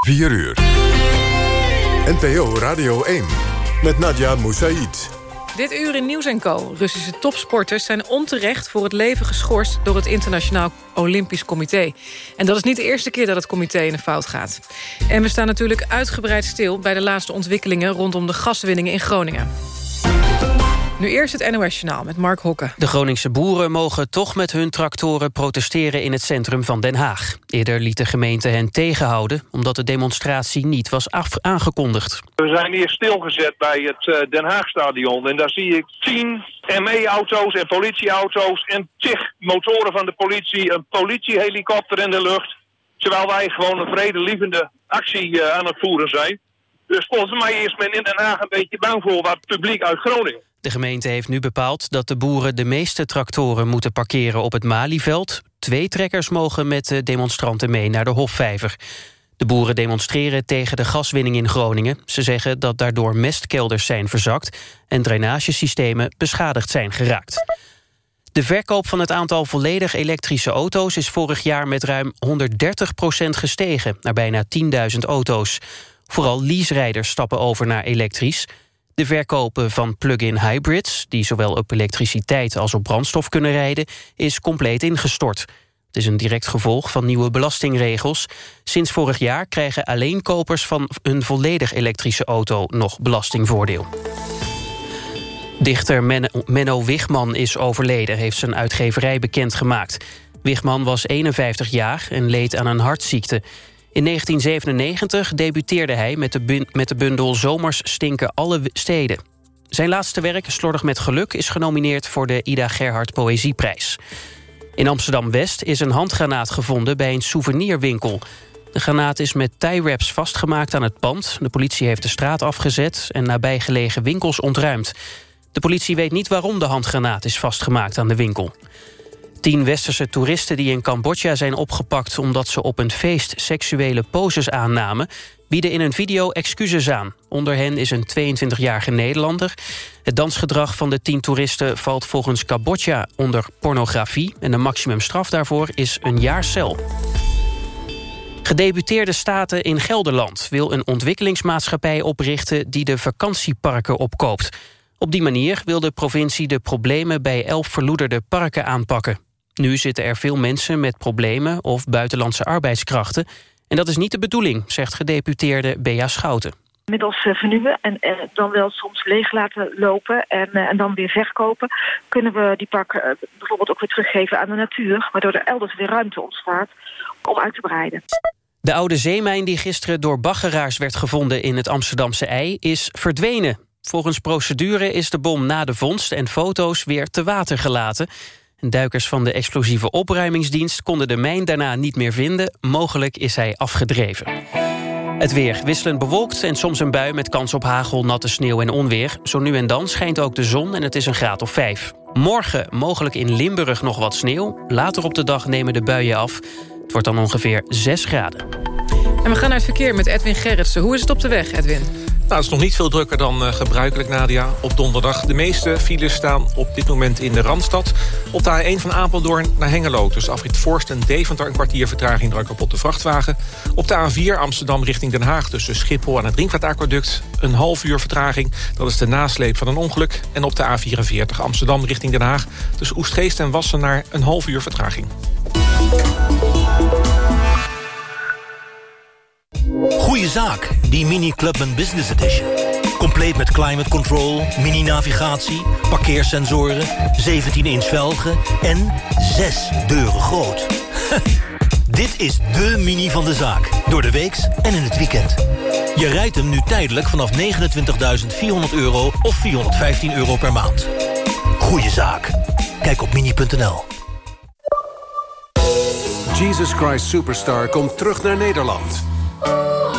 4 uur. NPO Radio 1 met Nadia Moussaïd. Dit uur in Nieuws Co. Russische topsporters zijn onterecht voor het leven geschorst... door het Internationaal Olympisch Comité. En dat is niet de eerste keer dat het comité in de fout gaat. En we staan natuurlijk uitgebreid stil... bij de laatste ontwikkelingen rondom de gaswinningen in Groningen. Nu eerst het NOS-journaal met Mark Hokke. De Groningse boeren mogen toch met hun tractoren protesteren in het centrum van Den Haag. Eerder liet de gemeente hen tegenhouden omdat de demonstratie niet was aangekondigd. We zijn hier stilgezet bij het eh, Den Haagstadion en daar zie ik tien ME-auto's en politieauto's en tig motoren van de politie, een politiehelikopter in de lucht. Terwijl wij gewoon een vredelievende actie eh, aan het voeren zijn. Dus volgens mij is men in Den Haag een beetje bang voor wat publiek uit Groningen. De gemeente heeft nu bepaald dat de boeren de meeste tractoren moeten parkeren op het Malieveld. Twee trekkers mogen met de demonstranten mee naar de Hofvijver. De boeren demonstreren tegen de gaswinning in Groningen. Ze zeggen dat daardoor mestkelders zijn verzakt... en drainagesystemen beschadigd zijn geraakt. De verkoop van het aantal volledig elektrische auto's... is vorig jaar met ruim 130% gestegen, naar bijna 10.000 auto's. Vooral leaserijders stappen over naar elektrisch... De verkopen van plug-in hybrids, die zowel op elektriciteit als op brandstof kunnen rijden, is compleet ingestort. Het is een direct gevolg van nieuwe belastingregels. Sinds vorig jaar krijgen alleen kopers van een volledig elektrische auto nog belastingvoordeel. Dichter Menno Wigman is overleden, heeft zijn uitgeverij bekendgemaakt. Wigman was 51 jaar en leed aan een hartziekte. In 1997 debuteerde hij met de, met de bundel Zomers stinken alle steden. Zijn laatste werk, Slordig met geluk, is genomineerd voor de Ida Gerhard Poëzieprijs. In Amsterdam-West is een handgranaat gevonden bij een souvenirwinkel. De granaat is met tie-wraps vastgemaakt aan het pand. De politie heeft de straat afgezet en nabijgelegen winkels ontruimd. De politie weet niet waarom de handgranaat is vastgemaakt aan de winkel. Tien westerse toeristen die in Cambodja zijn opgepakt... omdat ze op een feest seksuele poses aannamen... bieden in een video excuses aan. Onder hen is een 22-jarige Nederlander. Het dansgedrag van de tien toeristen valt volgens Cambodja onder pornografie... en de maximumstraf daarvoor is een jaar cel. Gedeputeerde Staten in Gelderland wil een ontwikkelingsmaatschappij oprichten... die de vakantieparken opkoopt. Op die manier wil de provincie de problemen bij elf verloederde parken aanpakken. Nu zitten er veel mensen met problemen of buitenlandse arbeidskrachten. En dat is niet de bedoeling, zegt gedeputeerde Bea Schouten. Middels uh, vernieuwen en uh, dan wel soms leeg laten lopen en, uh, en dan weer verkopen... kunnen we die parken bijvoorbeeld ook weer teruggeven aan de natuur... waardoor er elders weer ruimte ontstaat om uit te breiden. De oude zeemijn die gisteren door baggeraars werd gevonden in het Amsterdamse ei is verdwenen. Volgens procedure is de bom na de vondst en foto's weer te water gelaten. Duikers van de explosieve opruimingsdienst konden de mijn daarna niet meer vinden. Mogelijk is hij afgedreven. Het weer wisselend bewolkt en soms een bui met kans op hagel, natte sneeuw en onweer. Zo nu en dan schijnt ook de zon en het is een graad of vijf. Morgen mogelijk in Limburg nog wat sneeuw. Later op de dag nemen de buien af. Het wordt dan ongeveer 6 graden. En we gaan naar het verkeer met Edwin Gerritsen. Hoe is het op de weg, Edwin? Nou, het is nog niet veel drukker dan uh, gebruikelijk, Nadia. Op donderdag de meeste files staan op dit moment in de Randstad. Op de A1 van Apeldoorn naar Hengelo. Tussen Afrit Forst en Deventer een kwartier vertraging door een kapotte vrachtwagen. Op de A4 Amsterdam richting Den Haag tussen Schiphol en het Drinkvaartaquaduct. Een half uur vertraging. Dat is de nasleep van een ongeluk. En op de A44 Amsterdam richting Den Haag. Tussen Oestgeest en Wassenaar een half uur vertraging. Die Mini Clubman Business Edition. Compleet met climate control, mini-navigatie, parkeersensoren... 17-inch velgen en 6 deuren groot. Dit is de mini van de zaak. Door de weeks en in het weekend. Je rijdt hem nu tijdelijk vanaf 29.400 euro of 415 euro per maand. Goeie zaak. Kijk op mini.nl. Jesus Christ Superstar komt terug naar Nederland.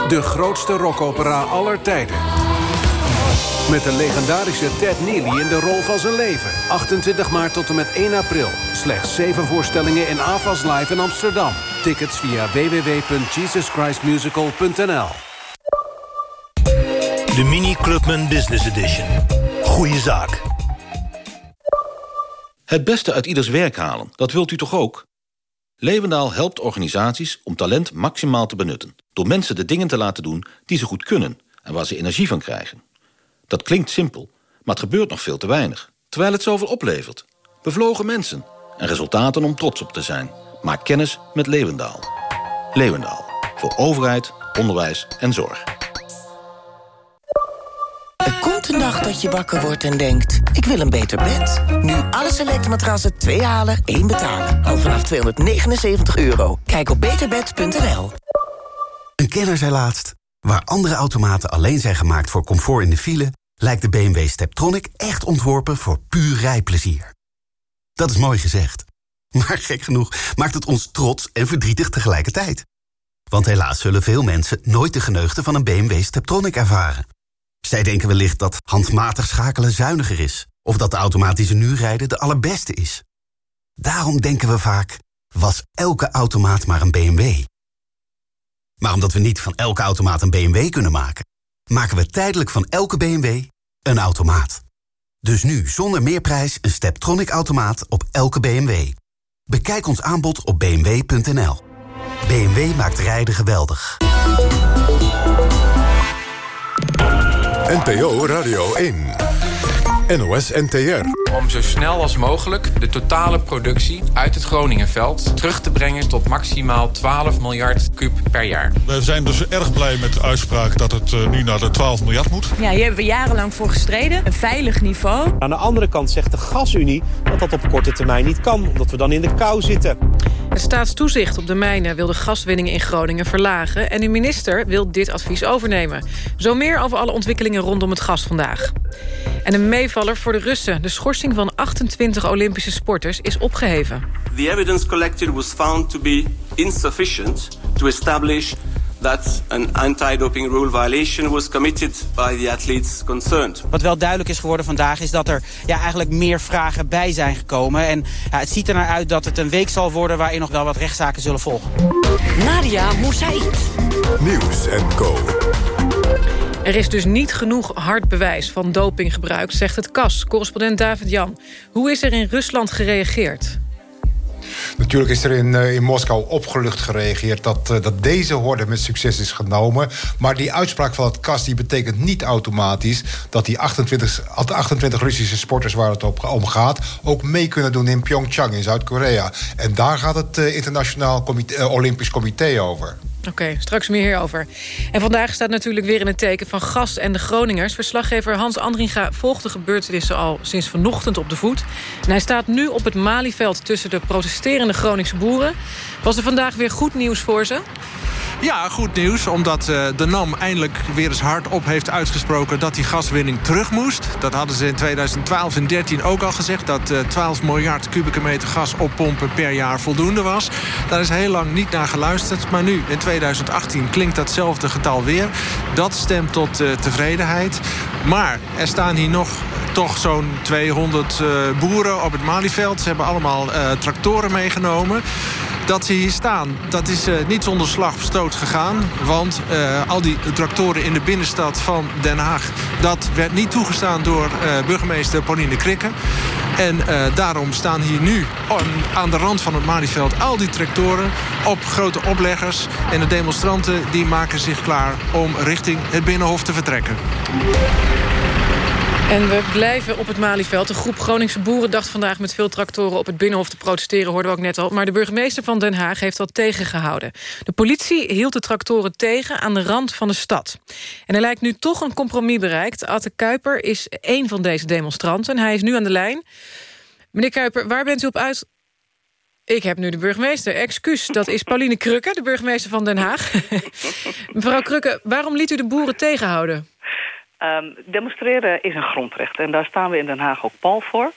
De grootste rockopera aller tijden. Met de legendarische Ted Neely in de rol van zijn leven. 28 maart tot en met 1 april. Slechts 7 voorstellingen in AFAS Live in Amsterdam. Tickets via www.jesuschristmusical.nl De Mini Clubman Business Edition. Goeie zaak. Het beste uit ieders werk halen, dat wilt u toch ook? Levendaal helpt organisaties om talent maximaal te benutten door mensen de dingen te laten doen die ze goed kunnen... en waar ze energie van krijgen. Dat klinkt simpel, maar het gebeurt nog veel te weinig. Terwijl het zoveel oplevert. Bevlogen mensen en resultaten om trots op te zijn. Maak kennis met Leeuwendaal. Leeuwendaal. Voor overheid, onderwijs en zorg. Er komt een dag dat je wakker wordt en denkt... ik wil een beter bed. Nu alle selecte matrassen 2 halen, 1 betalen. Al vanaf 279 euro. Kijk op beterbed.nl. Een kenner zei laatst... waar andere automaten alleen zijn gemaakt voor comfort in de file... lijkt de BMW Steptronic echt ontworpen voor puur rijplezier. Dat is mooi gezegd. Maar gek genoeg maakt het ons trots en verdrietig tegelijkertijd. Want helaas zullen veel mensen nooit de geneugde van een BMW Steptronic ervaren. Zij denken wellicht dat handmatig schakelen zuiniger is... of dat de automatische rijden de allerbeste is. Daarom denken we vaak, was elke automaat maar een BMW. Maar omdat we niet van elke automaat een BMW kunnen maken... maken we tijdelijk van elke BMW een automaat. Dus nu zonder meerprijs een Steptronic-automaat op elke BMW. Bekijk ons aanbod op bmw.nl. BMW maakt rijden geweldig. NPO Radio 1. NOS NTR. Om zo snel als mogelijk de totale productie uit het Groningenveld... terug te brengen tot maximaal 12 miljard kub per jaar. We zijn dus erg blij met de uitspraak dat het eh, nu naar de 12 miljard moet. Ja, hier hebben we jarenlang voor gestreden. Een veilig niveau. Aan de andere kant zegt de Gasunie dat dat op korte termijn niet kan... omdat we dan in de kou zitten. Het staatstoezicht op de mijnen wil de gaswinning in Groningen verlagen... en de minister wil dit advies overnemen. Zo meer over alle ontwikkelingen rondom het gas vandaag. En een meevaller voor de Russen. De schorsing van 28 Olympische sporters is opgeheven. The evidence collected was found to be insufficient to establish that an anti-doping rule violation was committed by the athletes concerned. Wat wel duidelijk is geworden vandaag is dat er ja, eigenlijk meer vragen bij zijn gekomen. En ja, het ziet er naar uit dat het een week zal worden waarin nog wel wat rechtszaken zullen volgen. Nadia Moussaïd. Nieuws en Co. Er is dus niet genoeg hard bewijs van dopinggebruik, zegt het KAS. Correspondent David Jan. Hoe is er in Rusland gereageerd? Natuurlijk is er in, uh, in Moskou opgelucht gereageerd... Dat, uh, dat deze horde met succes is genomen. Maar die uitspraak van het KAS die betekent niet automatisch... dat die 28, 28 Russische sporters waar het om gaat... ook mee kunnen doen in Pyeongchang in Zuid-Korea. En daar gaat het uh, Internationaal Olympisch Comité over. Oké, straks meer hierover. En vandaag staat natuurlijk weer in het teken van gas en de Groningers. Verslaggever Hans Andringa volgt de gebeurtenissen al sinds vanochtend op de voet. En hij staat nu op het Malieveld tussen de protesterende Groningse boeren. Was er vandaag weer goed nieuws voor ze? Ja, goed nieuws, omdat uh, de NAM eindelijk weer eens hardop heeft uitgesproken... dat die gaswinning terug moest. Dat hadden ze in 2012 en 2013 ook al gezegd... dat uh, 12 miljard kubieke meter gas oppompen per jaar voldoende was. Daar is heel lang niet naar geluisterd. Maar nu, in 2018, klinkt datzelfde getal weer. Dat stemt tot uh, tevredenheid. Maar er staan hier nog toch zo'n 200 boeren op het Malieveld. Ze hebben allemaal tractoren meegenomen dat ze hier staan, dat is uh, niet zonder slag of stoot gegaan. Want uh, al die tractoren in de binnenstad van Den Haag... dat werd niet toegestaan door uh, burgemeester Pauline Krikke. En daarom staan hier nu aan de rand van het Malieveld... al die tractoren op grote opleggers. En de demonstranten die maken zich klaar om richting het Binnenhof te vertrekken. En we blijven op het Malieveld. De groep Groningse boeren dacht vandaag met veel tractoren op het Binnenhof te protesteren, hoorden we ook net al. Maar de burgemeester van Den Haag heeft dat tegengehouden. De politie hield de tractoren tegen aan de rand van de stad. En er lijkt nu toch een compromis bereikt. Atte Kuiper is een van deze demonstranten. Hij is nu aan de lijn. Meneer Kuiper, waar bent u op uit... Ik heb nu de burgemeester. Excuus, dat is Pauline Krukke, de burgemeester van Den Haag. Mevrouw Krukke, waarom liet u de boeren tegenhouden? Um, demonstreren is een grondrecht en daar staan we in Den Haag ook pal voor.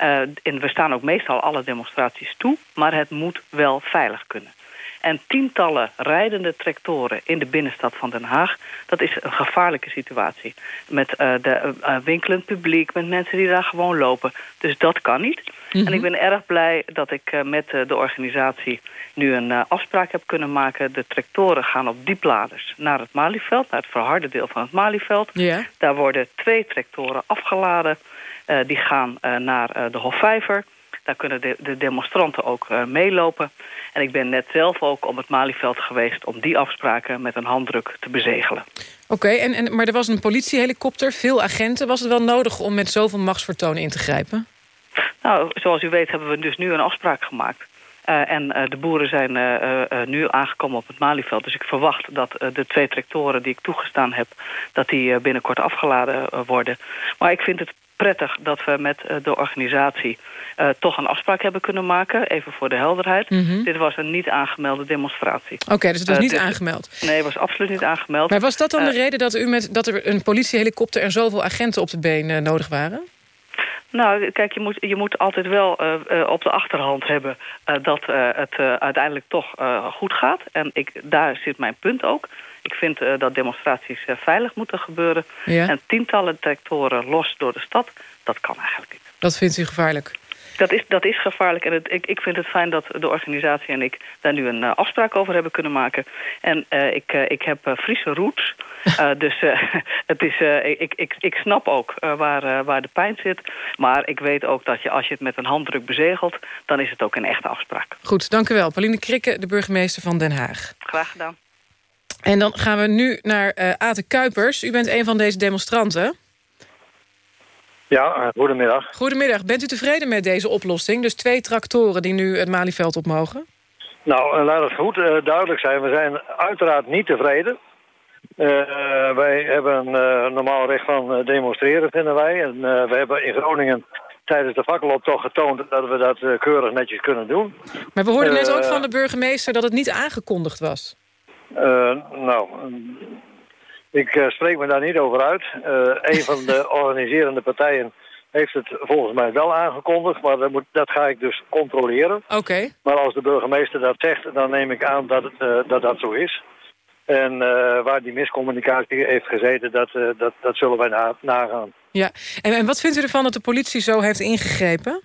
Uh, en we staan ook meestal alle demonstraties toe, maar het moet wel veilig kunnen. En tientallen rijdende tractoren in de binnenstad van Den Haag... dat is een gevaarlijke situatie. Met uh, de uh, winkelend publiek, met mensen die daar gewoon lopen. Dus dat kan niet. Mm -hmm. En ik ben erg blij dat ik uh, met de organisatie nu een afspraak heb kunnen maken. De tractoren gaan op diepladers naar het Malieveld, naar het verharde deel van het Malieveld. Yeah. Daar worden twee tractoren afgeladen. die gaan naar de Hofvijver. Daar kunnen de, de demonstranten ook uh, meelopen. En ik ben net zelf ook op het Malieveld geweest... om die afspraken met een handdruk te bezegelen. Oké, en, en, maar er was een politiehelikopter, veel agenten. Was het wel nodig om met zoveel machtsvertoon in te grijpen? Nou, zoals u weet hebben we dus nu een afspraak gemaakt. Uh, en uh, de boeren zijn uh, nu aangekomen op het Malieveld. Dus ik verwacht dat de twee tractoren die ik toegestaan heb... dat die binnenkort afgeladen worden. Maar ik vind het prettig dat we met de organisatie... toch een afspraak hebben kunnen maken. Even voor de helderheid. Mm -hmm. Dit was een niet aangemelde demonstratie. Oké, okay, dus het was niet aangemeld? Nee, het was absoluut niet aangemeld. Maar was dat dan de reden dat, u met, dat er een politiehelikopter... en zoveel agenten op de been nodig waren? Nou, kijk, je moet, je moet altijd wel uh, uh, op de achterhand hebben... Uh, dat het uiteindelijk toch goed gaat. En ik, daar zit mijn punt ook. Ik vind dat demonstraties veilig moeten gebeuren. Ja. En tientallen tractoren los door de stad, dat kan eigenlijk niet. Dat vindt u gevaarlijk? Dat is, dat is gevaarlijk. En het, ik, ik vind het fijn dat de organisatie en ik daar nu een uh, afspraak over hebben kunnen maken. En uh, ik, uh, ik heb Friese roots. dus het is, ik, ik, ik snap ook waar, waar de pijn zit. Maar ik weet ook dat je, als je het met een handdruk bezegelt... dan is het ook een echte afspraak. Goed, dank u wel. Pauline Krikke, de burgemeester van Den Haag. Graag gedaan. En dan gaan we nu naar Ate Kuipers. U bent een van deze demonstranten. Ja, goedemiddag. Goedemiddag. Bent u tevreden met deze oplossing? Dus twee tractoren die nu het Malieveld op mogen? Nou, laat het goed uh, duidelijk zijn. We zijn uiteraard niet tevreden. Uh, wij hebben uh, normaal recht van demonstreren, vinden wij. En we hebben in Groningen tijdens de fakkeloptocht getoond dat we dat keurig netjes kunnen doen. Maar we hoorden net ook van de burgemeester dat het niet aangekondigd was. nou, ik uh, spreek me daar niet over uit. Uh, een van de organiserende partijen heeft het volgens mij wel aangekondigd, maar dat, moet, dat ga ik dus controleren. Oké. Okay. Maar als de burgemeester dat zegt, dan neem ik aan dat het, uh, dat, dat zo is. En waar die miscommunicatie heeft gezeten, dat, dat, dat zullen wij na, nagaan. Ja, en, en wat vindt u ervan dat de politie zo heeft ingegrepen?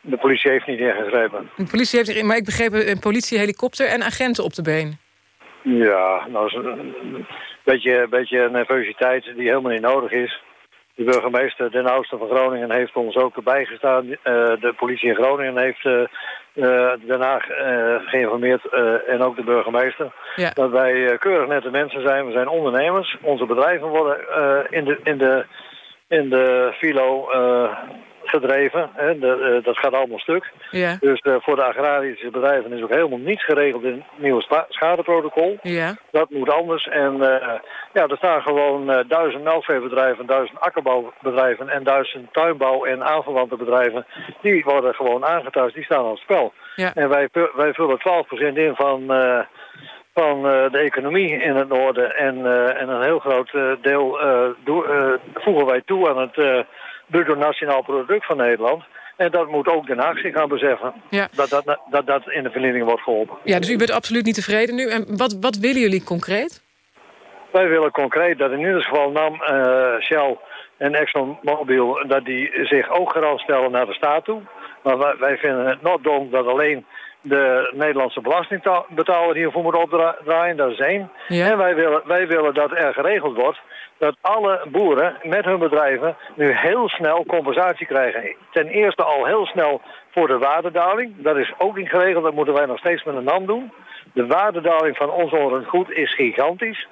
De politie heeft niet ingegrepen. De politie heeft maar ik begreep een politiehelikopter en agenten op de been. Ja, nou, een beetje, beetje nervositeit die helemaal niet nodig is. De burgemeester Den Oudste van Groningen heeft ons ook bijgestaan. Uh, de politie in Groningen heeft uh, uh, Den Haag geïnformeerd en ook de burgemeester. Ja. Dat wij keurig nette mensen zijn. We zijn ondernemers. Onze bedrijven worden in, de, in, de, in de filo gedreven. Hè. De, uh, dat gaat allemaal stuk. Ja. Dus uh, voor de agrarische bedrijven is ook helemaal niets geregeld in het nieuwe schadeprotocol. Ja. Dat moet anders. En uh, ja, er staan gewoon duizend melkveebedrijven, duizend akkerbouwbedrijven en duizend tuinbouw- en aanverwante bedrijven. Die worden gewoon aangetast, die staan op het spel. Ja. En wij, wij vullen 12% in van van uh, de economie in het noorden. En, uh, en een heel groot uh, deel voegen wij toe aan het bruto nationaal product van Nederland. En dat moet ook Den Haag zich gaan beseffen. Ja. Dat, dat, dat dat in de verliening wordt geholpen. Ja, dus u bent absoluut niet tevreden nu. En wat, wat willen jullie concreet? Wij willen concreet dat in ieder geval NAM, uh, Shell en ExxonMobil... dat die zich ook garant stellen naar de staat toe. Maar wij, wij vinden het not dom dat alleen de Nederlandse belastingbetaler hiervoor moet opdraaien. Dat is één. Ja. En wij willen, wij willen dat er geregeld wordt dat alle boeren met hun bedrijven nu heel snel compensatie krijgen. Ten eerste al heel snel voor de waardedaling. Dat is ook niet geregeld, dat moeten wij nog steeds met een NAM doen. De waardedaling van ons onroerend goed is gigantisch.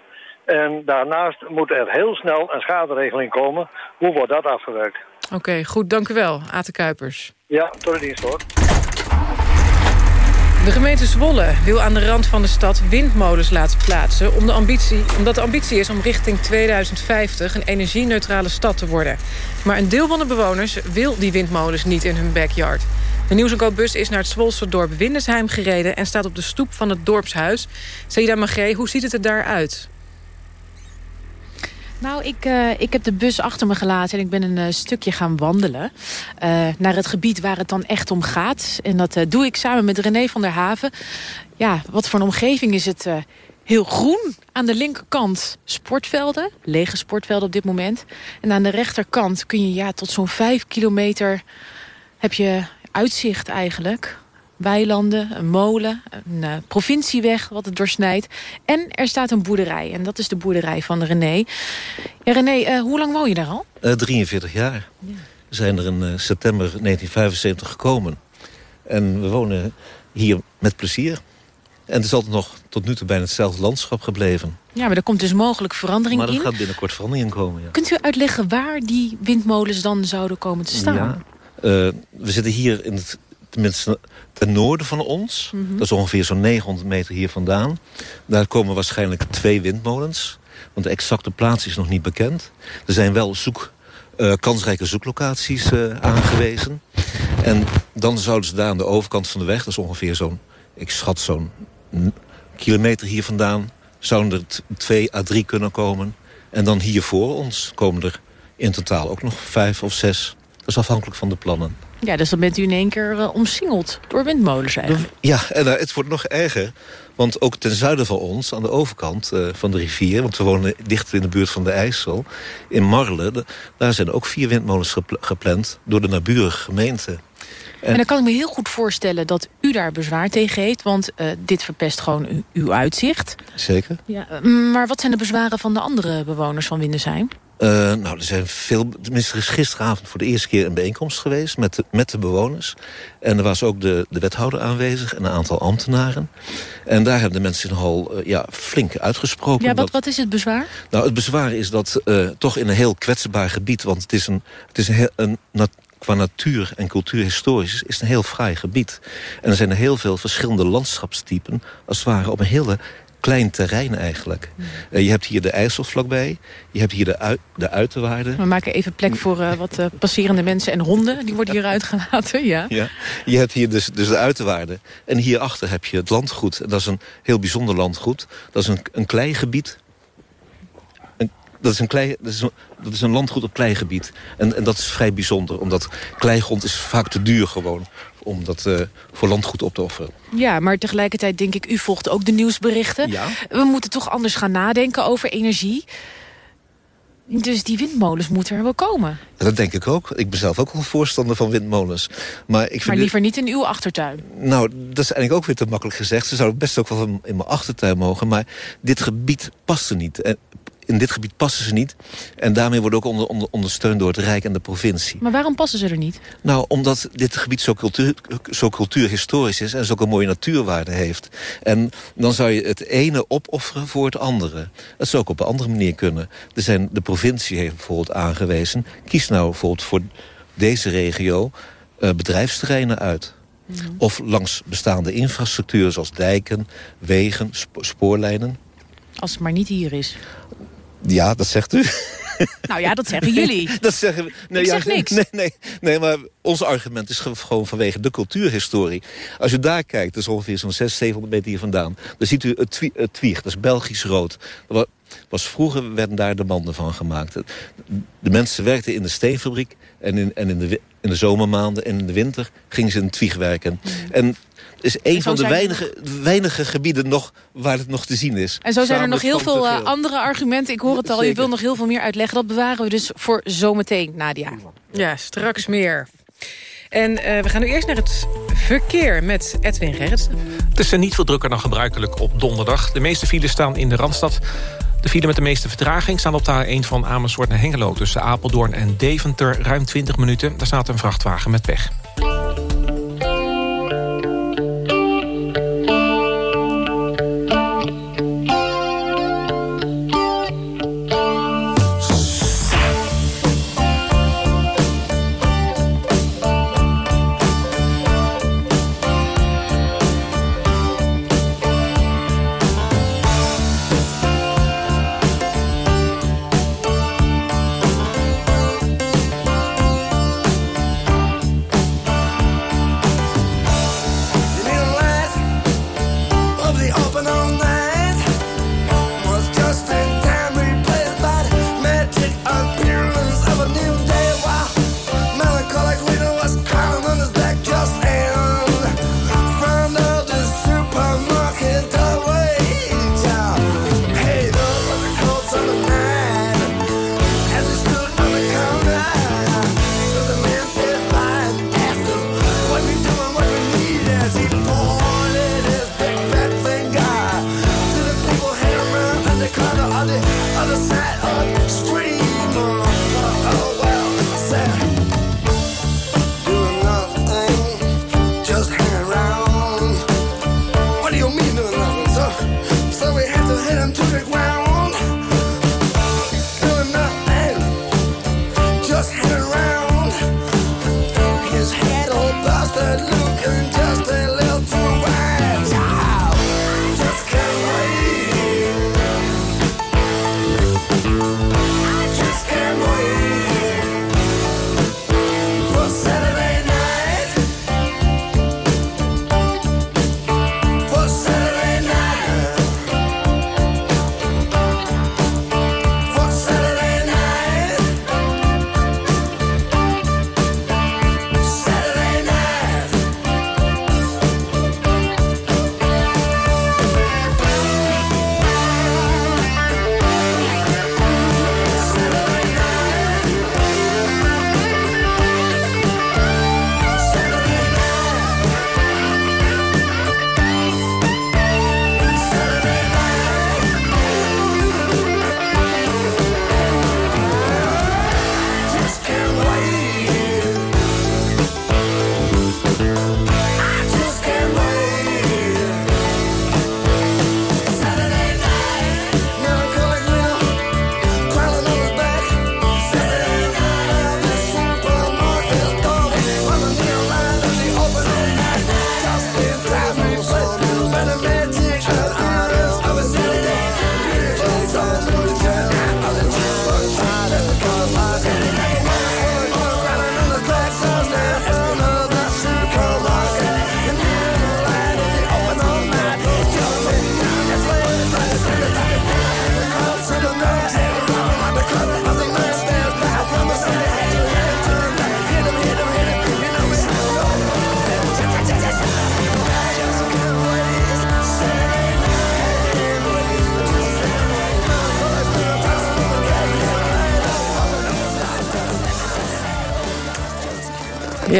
En daarnaast moet er heel snel een schaderegeling komen. Hoe wordt dat afgewerkt? Oké, okay, goed, dank u wel, Ate Kuipers. Ja, tot de dienst hoor. De gemeente Zwolle wil aan de rand van de stad windmolens laten plaatsen... Om de ambitie, omdat de ambitie is om richting 2050 een energieneutrale stad te worden. Maar een deel van de bewoners wil die windmolens niet in hun backyard. De Nieuws is naar het Zwolse dorp Windesheim gereden... en staat op de stoep van het dorpshuis. Saida Magé, hoe ziet het er daar uit? Nou, ik, uh, ik heb de bus achter me gelaten en ik ben een uh, stukje gaan wandelen. Uh, naar het gebied waar het dan echt om gaat. En dat doe ik samen met René van der Haven. Ja, wat voor een omgeving is het heel groen. Aan de linkerkant sportvelden, lege sportvelden op dit moment. En aan de rechterkant kun je ja, tot zo'n vijf kilometer heb je uitzicht eigenlijk weilanden, een molen, een uh, provincieweg wat het doorsnijdt. En er staat een boerderij. En dat is de boerderij van René. Ja, René, uh, hoe lang woon je daar al? Uh, 43 jaar. Ja. zijn er in september 1975 gekomen. En we wonen hier met plezier. En het is altijd nog tot nu toe bijna hetzelfde landschap gebleven. Ja, maar er komt dus mogelijk verandering in. Maar er gaat binnenkort verandering in komen, ja. Kunt u uitleggen waar die windmolens dan zouden komen te staan? Ja, we zitten hier in het, tenminste ten noorden van ons. Mhm. Dat is ongeveer zo'n 900 meter hier vandaan. Daar komen waarschijnlijk twee windmolens. Want de exacte plaats is nog niet bekend. Er zijn wel zoek, uh, kansrijke zoeklocaties uh, aangewezen. En dan zouden ze daar aan de overkant van de weg... dat is ongeveer zo'n, ik schat zo'n kilometer hier vandaan... zouden er twee à drie kunnen komen. En dan hier voor ons komen er in totaal ook nog vijf of zes. Dat is afhankelijk van de plannen. Ja, dus dan bent u in één keer uh, omsingeld door windmolens eigenlijk. Ja, en uh, het wordt nog erger. Want ook ten zuiden van ons, aan de overkant uh, van de rivier... want we wonen dichter in de buurt van de IJssel... in Marle, daar zijn ook vier windmolens gepland... door de naburige gemeente. En, en dan kan ik me heel goed voorstellen dat u daar bezwaar tegen heeft... want dit verpest gewoon uw uitzicht. Zeker. Ja, maar wat zijn de bezwaren van de andere bewoners van Windesheim? Uh, nou, er zijn veel. Tenminste, is gisteravond voor de eerste keer een bijeenkomst geweest met de, met de bewoners. En er was ook de, de wethouder aanwezig en een aantal ambtenaren. En daar hebben de mensen nogal uh, ja, flink uitgesproken. Ja, wat, wat is het bezwaar? Nou, het bezwaar is dat uh, toch in een heel kwetsbaar gebied, want het is een, het is een, heel, een qua natuur en cultuurhistorisch is het een heel fraai gebied. En er zijn er heel veel verschillende landschapstypen... als het ware op een hele klein terrein eigenlijk. Uh, je hebt hier de IJssel vlakbij. Je hebt hier de, ui de uiterwaarden. We maken even plek voor uh, wat uh, passerende mensen en honden. Die worden hier uitgelaten, ja. ja. Je hebt hier dus, dus de uiterwaarden. En hierachter heb je het landgoed. En dat is een heel bijzonder landgoed. Dat is een, een kleigebied. Dat is, een klei, dat, is een, dat is een landgoed op kleigebied. En, en dat is vrij bijzonder. Omdat kleigrond is vaak te duur gewoon om dat uh, voor landgoed op te offeren. Ja, maar tegelijkertijd denk ik, u volgt ook de nieuwsberichten. Ja. We moeten toch anders gaan nadenken over energie. Dus die windmolens moeten er wel komen. Dat denk ik ook. Ik ben zelf ook wel voorstander van windmolens. Maar, ik vind maar liever niet in uw achtertuin. Nou, dat is eigenlijk ook weer te makkelijk gezegd. Ze zouden best ook wel in mijn achtertuin mogen. Maar dit gebied past er niet. En in dit gebied passen ze niet. En daarmee worden ook onder, onder, ondersteund door het Rijk en de provincie. Maar waarom passen ze er niet? Nou, omdat dit gebied zo, cultuur, zo cultuurhistorisch is... en zulke mooie natuurwaarde heeft. En dan zou je het ene opofferen voor het andere. Dat zou ook op een andere manier kunnen. Er zijn, de provincie heeft bijvoorbeeld aangewezen... kies nou bijvoorbeeld voor deze regio uh, bedrijfsterreinen uit... Of langs bestaande infrastructuur zoals dijken, wegen, spo spoorlijnen. Als het maar niet hier is. Ja, dat zegt u. Nou ja, dat zeggen jullie. dat zeggen we. Nee, Ik ja, zeg niks. Nee, nee, nee, maar ons argument is gewoon vanwege de cultuurhistorie. Als u daar kijkt, dat is ongeveer zo'n 600, 700 meter hier vandaan... dan ziet u het, twie, het twieg, dat is Belgisch rood. Dat was, vroeger werden daar de banden van gemaakt. De mensen werkten in de steenfabriek... en in, en in, de, in de zomermaanden en in de winter gingen ze in het twieg werken. En is een van de weinige, weinige gebieden nog waar het nog te zien is. En zo zijn er nog heel veel uh, andere argumenten. Ik hoor het al, Zeker. je wil nog heel veel meer uitleggen. Dat bewaren we dus voor zometeen, Nadia. Ja, straks meer. En uh, we gaan nu eerst naar het verkeer met Edwin Gerritsen. Het is er niet veel drukker dan gebruikelijk op donderdag. De meeste files staan in de Randstad. De file met de meeste vertraging staan op de A1 van Amersfoort naar Hengelo... tussen Apeldoorn en Deventer, ruim 20 minuten. Daar staat een vrachtwagen met pech.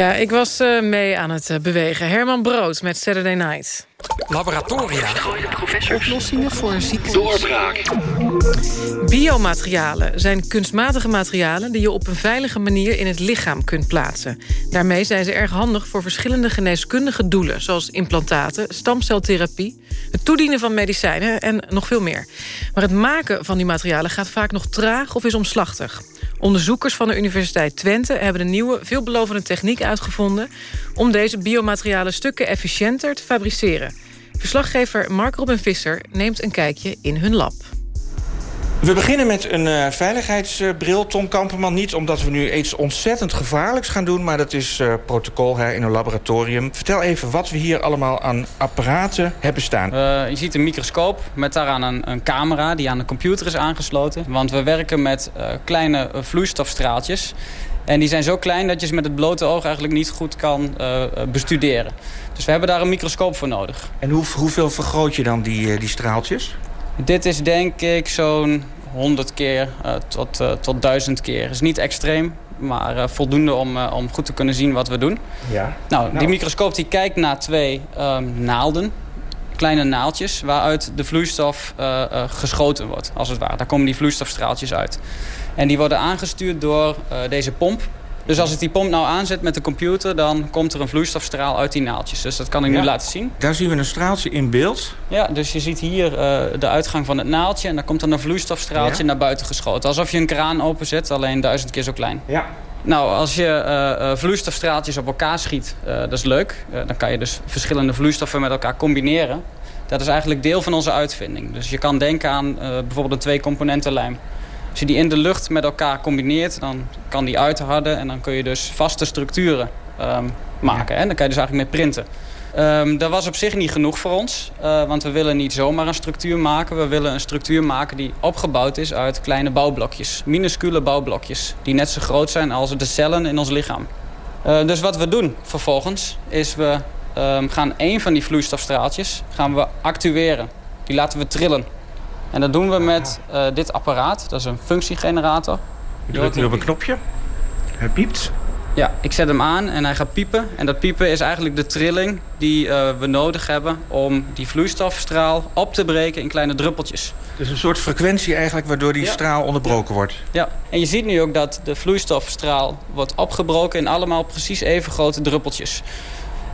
Ja, ik was uh, mee aan het uh, bewegen. Herman Brood met Saturday Night. Laboratoria. Oplossingen voor ziektes. Doorbraak. Biomaterialen zijn kunstmatige materialen... die je op een veilige manier in het lichaam kunt plaatsen. Daarmee zijn ze erg handig voor verschillende geneeskundige doelen... zoals implantaten, stamceltherapie, het toedienen van medicijnen en nog veel meer. Maar het maken van die materialen gaat vaak nog traag of is omslachtig. Onderzoekers van de Universiteit Twente hebben een nieuwe, veelbelovende techniek uitgevonden... om deze biomaterialen stukken efficiënter te fabriceren. Verslaggever Mark Robin Visser neemt een kijkje in hun lab. We beginnen met een uh, veiligheidsbril, Tom Kamperman. Niet omdat we nu iets ontzettend gevaarlijks gaan doen... maar dat is uh, protocol hè, in een laboratorium. Vertel even wat we hier allemaal aan apparaten hebben staan. Uh, je ziet een microscoop met daaraan een, een, camera... die aan de computer is aangesloten. Want we werken met kleine vloeistofstraaltjes... En die zijn zo klein dat je ze met het blote oog eigenlijk niet goed kan bestuderen. Dus we hebben daar een microscoop voor nodig. En hoe, hoeveel vergroot je dan die, die straaltjes? Dit is denk ik zo'n 100 keer uh, tot, uh, tot 1000 keer. is niet extreem, maar uh, voldoende om, om goed te kunnen zien wat we doen. Ja. Nou, nou. die microscoop die kijkt naar twee um, naalden. Kleine naaldjes waaruit de vloeistof geschoten wordt, als het ware. Daar komen die vloeistofstraaltjes uit. En die worden aangestuurd door deze pomp. Dus als ik die pomp nou aanzet met de computer... dan komt er een vloeistofstraal uit die naaldjes. Dus dat kan ik ja. nu laten zien. Daar zien we een straaltje in beeld. Ja, dus je ziet hier uh, de uitgang van het naaldje... en dan komt dan een vloeistofstraaltje ja. naar buiten geschoten. Alsof je een kraan openzet, alleen duizend keer zo klein. Ja. Nou, als je uh, vloeistofstraaltjes op elkaar schiet, uh, dat is leuk. dan kan je dus verschillende vloeistoffen met elkaar combineren. Dat is eigenlijk deel van onze uitvinding. Dus je kan denken aan bijvoorbeeld een twee-componenten lijm. Als je die in de lucht met elkaar combineert, dan kan die uitharden... en dan kun je dus vaste structuren um, maken. Hè? Dan kan je dus eigenlijk mee printen. Um, dat was op zich niet genoeg voor ons. Uh, want we willen niet zomaar een structuur maken. We willen een structuur maken die opgebouwd is uit kleine bouwblokjes. Minuscule bouwblokjes. Die net zo groot zijn als de cellen in ons lichaam. Uh, dus wat we doen vervolgens is we um, gaan één van die vloeistofstraaltjes gaan we actueren. Die laten we trillen. En dat doen we met uh, dit apparaat. Dat is een functiegenerator. Je drukt nu op een knopje. Hij piept. Ja, ik zet hem aan en hij gaat piepen. En dat piepen is eigenlijk de trilling die uh, we nodig hebben... om die vloeistofstraal op te breken in kleine druppeltjes. Dus een soort frequentie eigenlijk waardoor die ja. straal onderbroken wordt. Ja, en je ziet nu ook dat de vloeistofstraal wordt opgebroken... in allemaal precies even grote druppeltjes.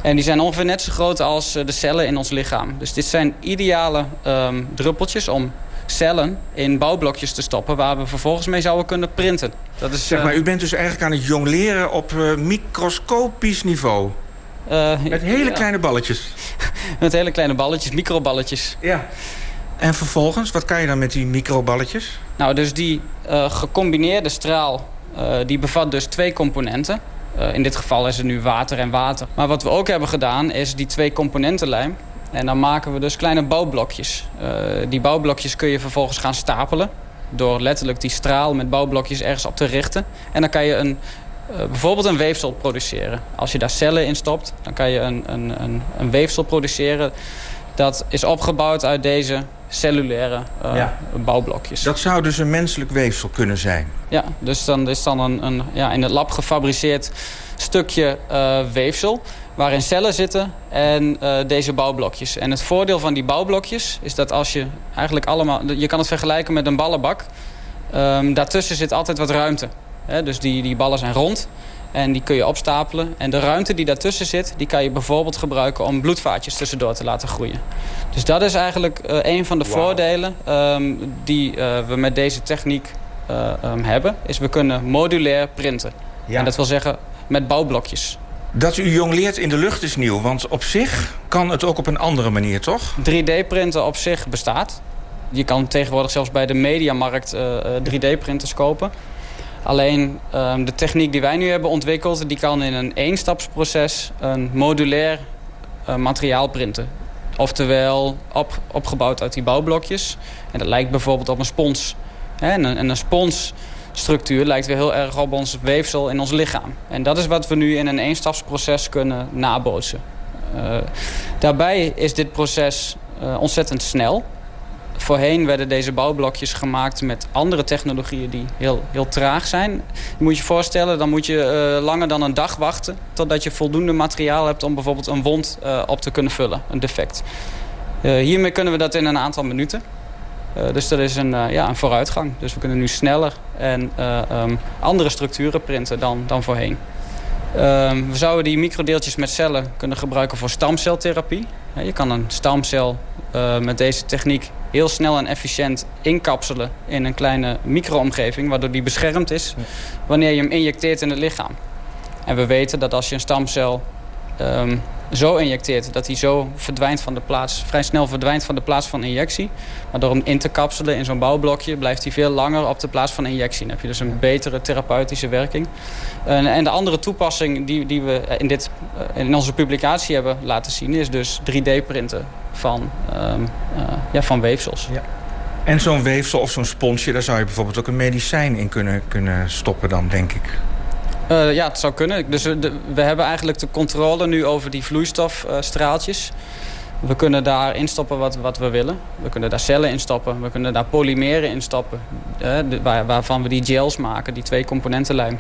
En die zijn ongeveer net zo groot als de cellen in ons lichaam. Dus dit zijn ideale um, druppeltjes om cellen in bouwblokjes te stoppen... waar we vervolgens mee zouden kunnen printen. Dat is, zeg maar, uh, u bent dus eigenlijk aan het jongleren op uh, microscopisch niveau. Uh, Met hele kleine balletjes. met hele kleine balletjes, microballetjes. Ja. En vervolgens, wat kan je dan met die microballetjes? Nou, dus die gecombineerde straal... die bevat dus twee componenten. in dit geval is het nu water en water. Maar wat we ook hebben gedaan, is die twee componentenlijm... En dan maken we dus kleine bouwblokjes. Uh, die bouwblokjes kun je vervolgens gaan stapelen. Door letterlijk die straal met bouwblokjes ergens op te richten. En dan kan je een, uh, bijvoorbeeld een weefsel produceren. Als je daar cellen in stopt, dan kan je een, een, een, een weefsel produceren. Dat is opgebouwd uit deze cellulaire uh, ja. bouwblokjes. Dat zou dus een menselijk weefsel kunnen zijn? Ja, dus dan is dan een, een ja, in het lab gefabriceerd stukje weefsel waarin cellen zitten en uh, deze bouwblokjes. En het voordeel van die bouwblokjes is dat als je eigenlijk allemaal... Je kan het vergelijken met een ballenbak. Um, daartussen zit altijd wat ruimte. Hè? Dus die, die ballen zijn rond en die kun je opstapelen. En de ruimte die daartussen zit, die kan je bijvoorbeeld gebruiken... om bloedvaatjes tussendoor te laten groeien. Dus dat is eigenlijk uh, een van de wow. voordelen um, die uh, we met deze techniek um, hebben. Is we kunnen modulair printen. Ja. En dat wil zeggen met bouwblokjes. Dat u jongleert in de lucht is nieuw, want op zich kan het ook op een andere manier, toch? 3D-printen op zich bestaat. Je kan tegenwoordig zelfs bij de mediamarkt uh, 3D-printers kopen. Alleen uh, de techniek die wij nu hebben ontwikkeld... die kan in een eenstapsproces een modulair uh, materiaal printen. Oftewel op, opgebouwd uit die bouwblokjes. En dat lijkt bijvoorbeeld op een spons. En een, en een spons structuur lijkt weer heel erg op ons weefsel in ons lichaam. En dat is wat we nu in een eenstapsproces kunnen nabootsen. Uh, daarbij is dit proces uh, ontzettend snel. voorheen werden deze bouwblokjes gemaakt met andere technologieën die heel, heel traag zijn. Je moet je voorstellen, dan moet je uh, langer dan een dag wachten... totdat je voldoende materiaal hebt om bijvoorbeeld een wond op te kunnen vullen, een defect. Hiermee kunnen we dat in een aantal minuten. Dus dat is een, ja, een vooruitgang. Dus we kunnen nu sneller en um, andere structuren printen dan, dan voorheen. Um, we zouden die microdeeltjes met cellen kunnen gebruiken voor stamceltherapie. Je kan een stamcel met deze techniek heel snel en efficiënt inkapselen in een kleine microomgeving, waardoor die beschermd is wanneer je hem injecteert in het lichaam. En we weten dat als je een stamcel um, zo injecteert dat hij zo verdwijnt van de plaats, vrij snel verdwijnt van de plaats van injectie. Maar door hem in te kapselen in zo'n bouwblokje blijft hij veel langer op de plaats van injectie. Dan heb je dus een betere therapeutische werking. En, de andere toepassing die, die we in, dit, eh, in onze publicatie hebben laten zien is dus 3D-printen van, um, uh, ja, van weefsels. Ja. En zo'n weefsel of zo'n sponsje, daar zou je bijvoorbeeld ook een medicijn in kunnen, kunnen stoppen dan, denk ik. Uh, ja, het zou kunnen. Dus we, de, we, hebben eigenlijk de controle nu over die vloeistofstraaltjes. We kunnen daar instappen wat, wat we willen. We kunnen daar cellen instappen. We kunnen daar polymeren instappen. Uh, waar, waarvan we die gels maken, die twee componentenlijm.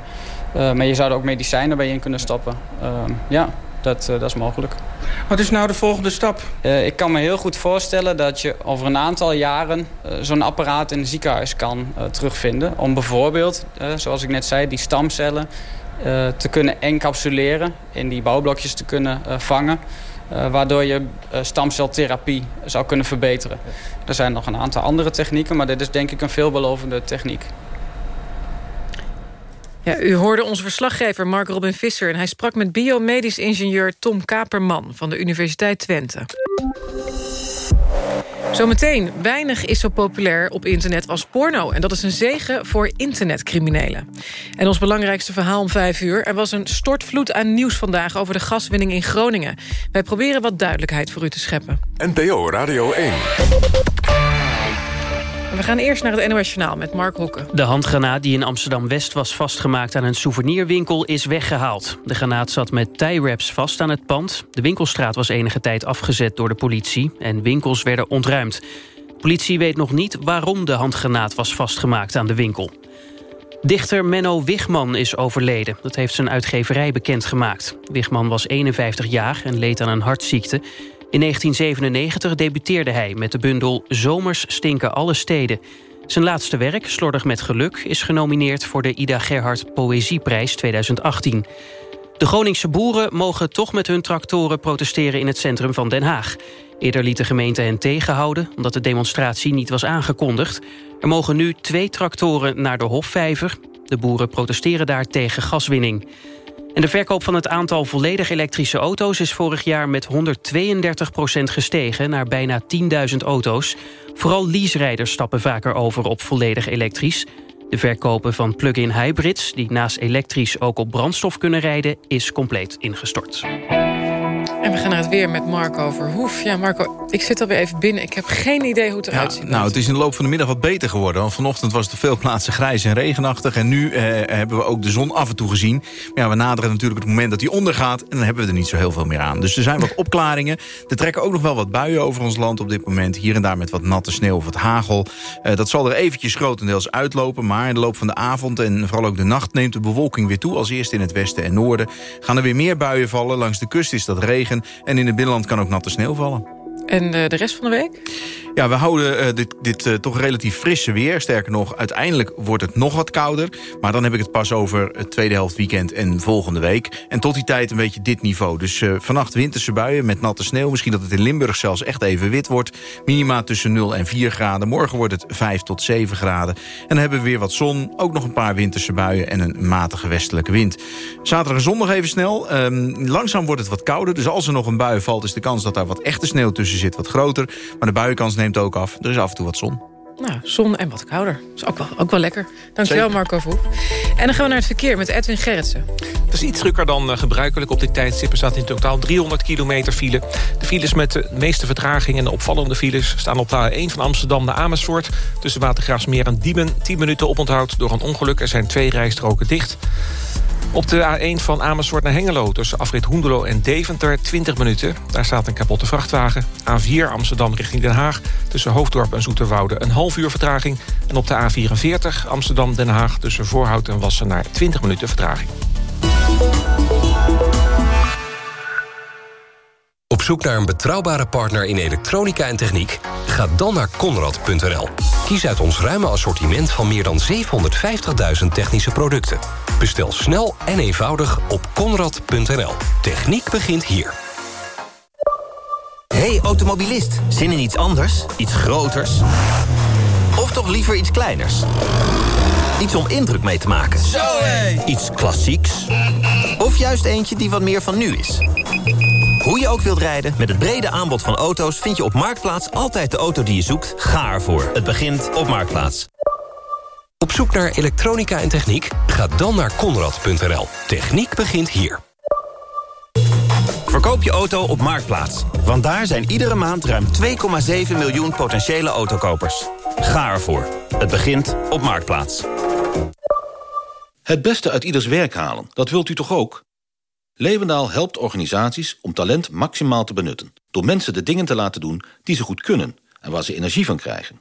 maar je zou er ook medicijnen bij in kunnen stappen. Ehm, ja, dat, dat is mogelijk. Wat is nou de volgende stap? Uh, ik kan me heel goed voorstellen dat je over een aantal jaren uh, zo'n apparaat in een ziekenhuis kan terugvinden. Om bijvoorbeeld, zoals ik net zei, die stamcellen te kunnen encapsuleren. In die bouwblokjes te kunnen vangen. waardoor je stamceltherapie zou kunnen verbeteren. Er zijn nog een aantal andere technieken, maar dit is denk ik een veelbelovende techniek. U hoorde onze verslaggever Mark Robin Visser... en hij sprak met biomedisch ingenieur Tom Kaperman... van de Universiteit Twente. Zometeen, weinig is zo populair op internet als porno. En dat is een zegen voor internetcriminelen. En ons belangrijkste verhaal om vijf uur. Er was een stortvloed aan nieuws vandaag over de gaswinning in Groningen. Wij proberen wat duidelijkheid voor u te scheppen. NPO Radio 1. We gaan eerst naar het NOS Journaal met Mark Hokken. De handgranaat die in Amsterdam-West was vastgemaakt aan een souvenirwinkel is weggehaald. De granaat zat met tie-wraps vast aan het pand. De winkelstraat was enige tijd afgezet door de politie en winkels werden ontruimd. Politie weet nog niet waarom de handgranaat was vastgemaakt aan de winkel. Dichter Menno Wigman is overleden. Dat heeft zijn uitgeverij bekendgemaakt. Wigman was 51 jaar en leed aan een hartziekte. In 1997 debuteerde hij met de bundel Zomers stinken alle steden. Zijn laatste werk, Slordig met geluk, is genomineerd... voor de Ida Gerhard Poëzieprijs 2018. De Groningse boeren mogen toch met hun tractoren protesteren... in het centrum van Den Haag. Eerder liet de gemeente hen tegenhouden... omdat de demonstratie niet was aangekondigd. Er mogen nu twee tractoren naar de Hofvijver. De boeren protesteren daar tegen gaswinning. En de verkoop van het aantal volledig elektrische auto's... is vorig jaar met 132% gestegen naar bijna 10.000 auto's. Vooral leaserijders stappen vaker over op volledig elektrisch. De verkopen van plug-in hybrids, die naast elektrisch ook op brandstof kunnen rijden... is compleet ingestort. En we gaan naar het weer met Marco Verhoef. Ja, Marco, ik zit alweer even binnen. Ik heb geen idee hoe het eruit ziet. nou, het is in de loop van de middag wat beter geworden. Want vanochtend was het op veel plaatsen grijs en regenachtig. En nu eh, hebben we ook de zon af en toe gezien. Maar ja, we naderen natuurlijk het moment dat die ondergaat. En dan hebben we er niet zo heel veel meer aan. Dus er zijn wat opklaringen. Er trekken ook nog wel wat buien over ons land op dit moment. Hier en daar met wat natte sneeuw of wat hagel. Uh, dat zal er eventjes grotendeels uitlopen. Maar in de loop van de avond en vooral ook de nacht neemt de bewolking weer toe. Als eerst in het westen en noorden. Gaan er weer meer buien vallen. Langs de kust is dat regen. En in het binnenland kan ook natte sneeuw vallen. En de rest van de week? Ja, we houden uh, dit, dit uh, toch relatief frisse weer. Sterker nog, uiteindelijk wordt het nog wat kouder. Maar dan heb ik het pas over het tweede helft weekend en volgende week. En tot die tijd een beetje dit niveau. Dus uh, vannacht winterse buien met natte sneeuw. Misschien dat het in Limburg zelfs echt even wit wordt. Minima tussen 0 en 4 graden. Morgen wordt het 5 tot 7 graden. En dan hebben we weer wat zon. Ook nog een paar winterse buien en een matige westelijke wind. Zaterdag en zondag even snel. Um, langzaam wordt het wat kouder. Dus als er nog een bui valt is de kans dat daar wat echte sneeuw tussen zit wat groter. Maar de buienkans neemt neemt ook af. Er is af en toe wat zon. Nou, zon en wat kouder. Dat is ook wel, ook wel lekker. Dankjewel Zeker. Marco Verhoef. En dan gaan we naar het verkeer met Edwin Gerritsen. Het is iets drukker dan uh, gebruikelijk op dit tijdstip. Er staat in totaal 300 kilometer file. De files met de meeste vertraging en de opvallende files... staan op de A1 van Amsterdam naar Amersfoort. Tussen Watergraafsmeer en Diemen 10 minuten oponthoud door een ongeluk. Er zijn twee rijstroken dicht. Op de A1 van Amersfoort naar Hengelo... tussen afrit Hoendelo en Deventer 20 minuten. Daar staat een kapotte vrachtwagen. A4 Amsterdam richting Den Haag. Tussen Hoofddorp en Zoeterwoude een half uur vertraging. En op de A44 Amsterdam-Den Haag... tussen Voorhout en Wassenaar 20 minuten vertraging. Zoek naar een betrouwbare partner in elektronica en techniek? Ga dan naar Conrad.nl. Kies uit ons ruime assortiment van meer dan 750.000 technische producten. Bestel snel en eenvoudig op Conrad.nl. Techniek begint hier. Hey automobilist, zin in iets anders? Iets groters? Of toch liever iets kleiners? Iets om indruk mee te maken? Zo hé! Iets klassieks? Of juist eentje die wat meer van nu is? Hoe je ook wilt rijden, met het brede aanbod van auto's... vind je op Marktplaats altijd de auto die je zoekt. Ga ervoor. Het begint op Marktplaats. Op zoek naar elektronica en techniek? Ga dan naar Conrad.nl. Techniek begint hier. Verkoop je auto op Marktplaats. Want daar zijn iedere maand ruim 2,7 miljoen potentiële autokopers. Ga ervoor. Het begint op Marktplaats. Het beste uit ieders werk halen, dat wilt u toch ook? Leeuwendaal helpt organisaties om talent maximaal te benutten... door mensen de dingen te laten doen die ze goed kunnen... en waar ze energie van krijgen.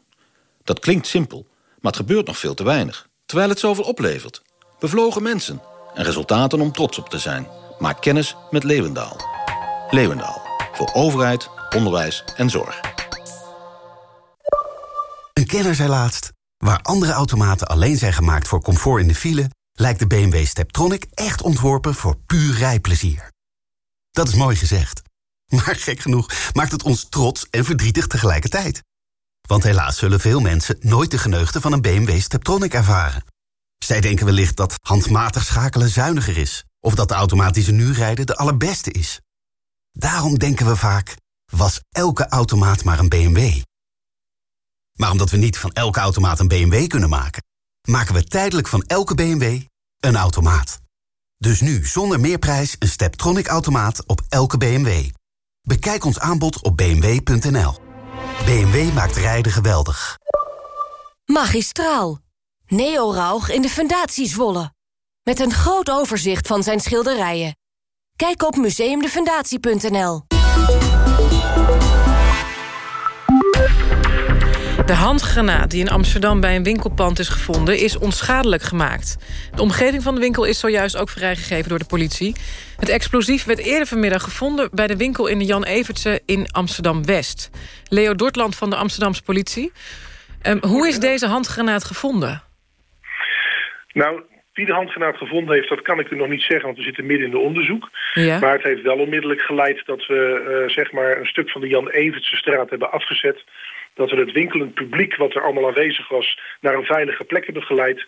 Dat klinkt simpel, maar het gebeurt nog veel te weinig. Terwijl het zoveel oplevert. Bevlogen mensen en resultaten om trots op te zijn. Maak kennis met Leeuwendaal. Leeuwendaal. Voor overheid, onderwijs en zorg. Een kenner zei laatst... waar andere automaten alleen zijn gemaakt voor comfort in de file... lijkt de BMW Steptronic echt ontworpen voor puur rijplezier. Dat is mooi gezegd. Maar gek genoeg maakt het ons trots en verdrietig tegelijkertijd. Want helaas zullen veel mensen nooit de geneugde van een BMW Steptronic ervaren. Zij denken wellicht dat handmatig schakelen zuiniger is... of dat de ze nu rijden de allerbeste is. Daarom denken we vaak, was elke automaat maar een BMW? Maar omdat we niet van elke automaat een BMW kunnen maken... maken we tijdelijk van elke BMW een automaat. Dus nu zonder meerprijs een Steptronic-automaat op elke BMW. Bekijk ons aanbod op bmw.nl. BMW maakt rijden geweldig. Magistraal. Neo Rauch in de Fundatie Zwolle. Met een groot overzicht van zijn schilderijen. Kijk op museumdefundatie.nl. De handgranaat die in Amsterdam bij een winkelpand is gevonden... is onschadelijk gemaakt. De omgeving van de winkel is zojuist ook vrijgegeven door de politie. Het explosief werd eerder vanmiddag gevonden... bij de winkel in de Jan Evertse in Amsterdam-West. Leo Dortland van de Amsterdamse politie. Um, hoe is deze handgranaat gevonden? Nou, wie de handgranaat gevonden heeft, dat kan ik u nog niet zeggen... want we zitten midden in de onderzoek. Ja. Maar het heeft wel onmiddellijk geleid dat we uh, zeg maar een stuk van de Jan Evertse straat hebben afgezet dat we het winkelend publiek wat er allemaal aanwezig was... naar een veilige plek hebben geleid.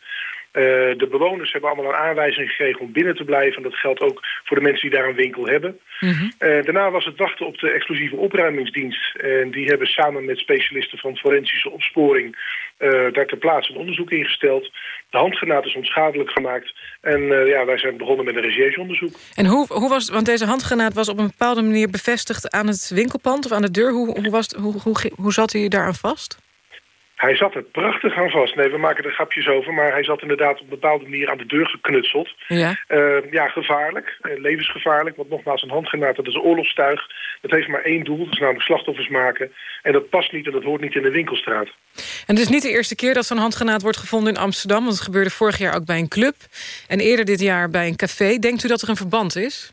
Uh, de bewoners hebben allemaal een aanwijzing gekregen om binnen te blijven. Dat geldt ook voor de mensen die daar een winkel hebben. Mhm. Mm -hmm. uh, daarna was het wachten op de explosieve opruimingsdienst. En die hebben samen met specialisten van forensische opsporing... Uh, daar ter plaatse een onderzoek ingesteld. De handgranaat is onschadelijk gemaakt. En ja, wij zijn begonnen met een rechercheonderzoek. En hoe, hoe was Want deze handgranaat was op een bepaalde manier bevestigd... aan het winkelpand of aan de deur. Hoe, hoe, was, hoe, hoe, hoe zat hij daaraan vast? Hij zat er prachtig aan vast. Nee, we maken er grapjes over. Maar hij zat inderdaad op een bepaalde manier aan de deur geknutseld. Ja, uh, ja gevaarlijk. Uh, levensgevaarlijk. Want nogmaals, een handgranaat, dat is een oorlogstuig. Dat heeft maar één doel. Dat is namelijk slachtoffers maken. En dat past niet en dat hoort niet in de winkelstraat. En het is niet de eerste keer dat zo'n handgranaat wordt gevonden in Amsterdam. Want het gebeurde vorig jaar ook bij een club. En eerder dit jaar bij een café. Denkt u dat er een verband is?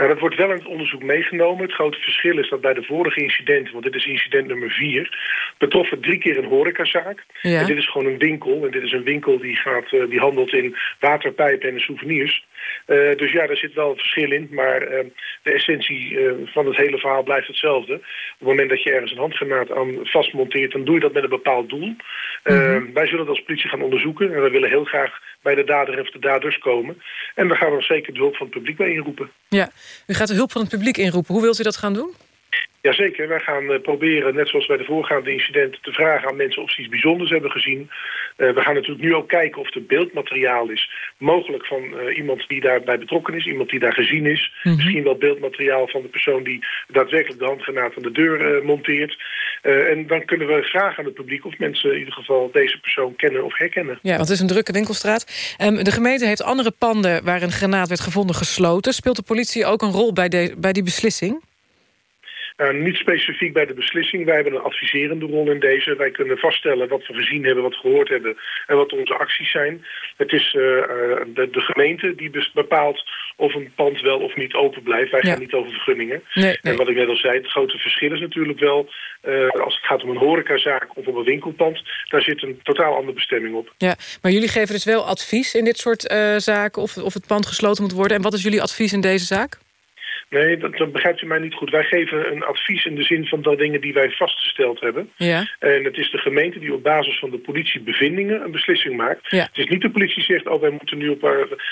Nou, dat wordt wel in het onderzoek meegenomen. Het grote verschil is dat bij de vorige incidenten, want dit is incident nummer vier, betrof het drie keer een horecazaak. Ja. En dit is gewoon een winkel. En dit is een winkel die, gaat, uh, die handelt in waterpijpen en souvenirs. Uh, dus ja, daar zit wel een verschil in. Maar uh, de essentie van het hele verhaal blijft hetzelfde. Op het moment dat je ergens een handgranaat aan vastmonteert, dan doe je dat met een bepaald doel. Mm -hmm. Wij zullen dat als politie gaan onderzoeken. En we willen heel graag bij de dader of de daders komen. En daar gaan we zeker de hulp van het publiek bij inroepen. Ja, u gaat de hulp van het publiek inroepen. Hoe wilt u dat gaan doen? Jazeker, wij gaan uh, proberen, net zoals bij de voorgaande incidenten... te vragen aan mensen of ze iets bijzonders hebben gezien. Uh, we gaan natuurlijk nu ook kijken of er beeldmateriaal is. Mogelijk van uh, iemand die daarbij betrokken is, iemand die daar gezien is. Mm -hmm. Misschien wel beeldmateriaal van de persoon die daadwerkelijk de handgranaat aan de deur monteert. en dan kunnen we vragen aan het publiek of mensen in ieder geval deze persoon kennen of herkennen. Ja, want het is een drukke winkelstraat. Um, de gemeente heeft andere panden waar een granaat werd gevonden gesloten. Speelt de politie ook een rol bij, de, bij die beslissing? Uh, niet specifiek bij de beslissing. Wij hebben een adviserende rol in deze. Wij kunnen vaststellen wat we gezien hebben, wat we gehoord hebben... en wat onze acties zijn. Het is uh, de, de, gemeente die bepaalt of een pand wel of niet open blijft. Wij ja. gaan niet over vergunningen. Nee, nee. En wat ik net al zei, het grote verschil is natuurlijk wel... Uh, als het gaat om een horecazaak of om een winkelpand... daar zit een totaal andere bestemming op. Ja, maar jullie geven dus wel advies in dit soort zaken... Of, of het pand gesloten moet worden. En wat is jullie advies in deze zaak? Nee, dat, dat, begrijpt u mij niet goed. Wij geven een advies in de zin van de dingen die wij vastgesteld hebben. Ja. En het is de gemeente die op basis van de politiebevindingen een beslissing maakt. Ja. Het is niet de politie die zegt, oh wij moeten nu op,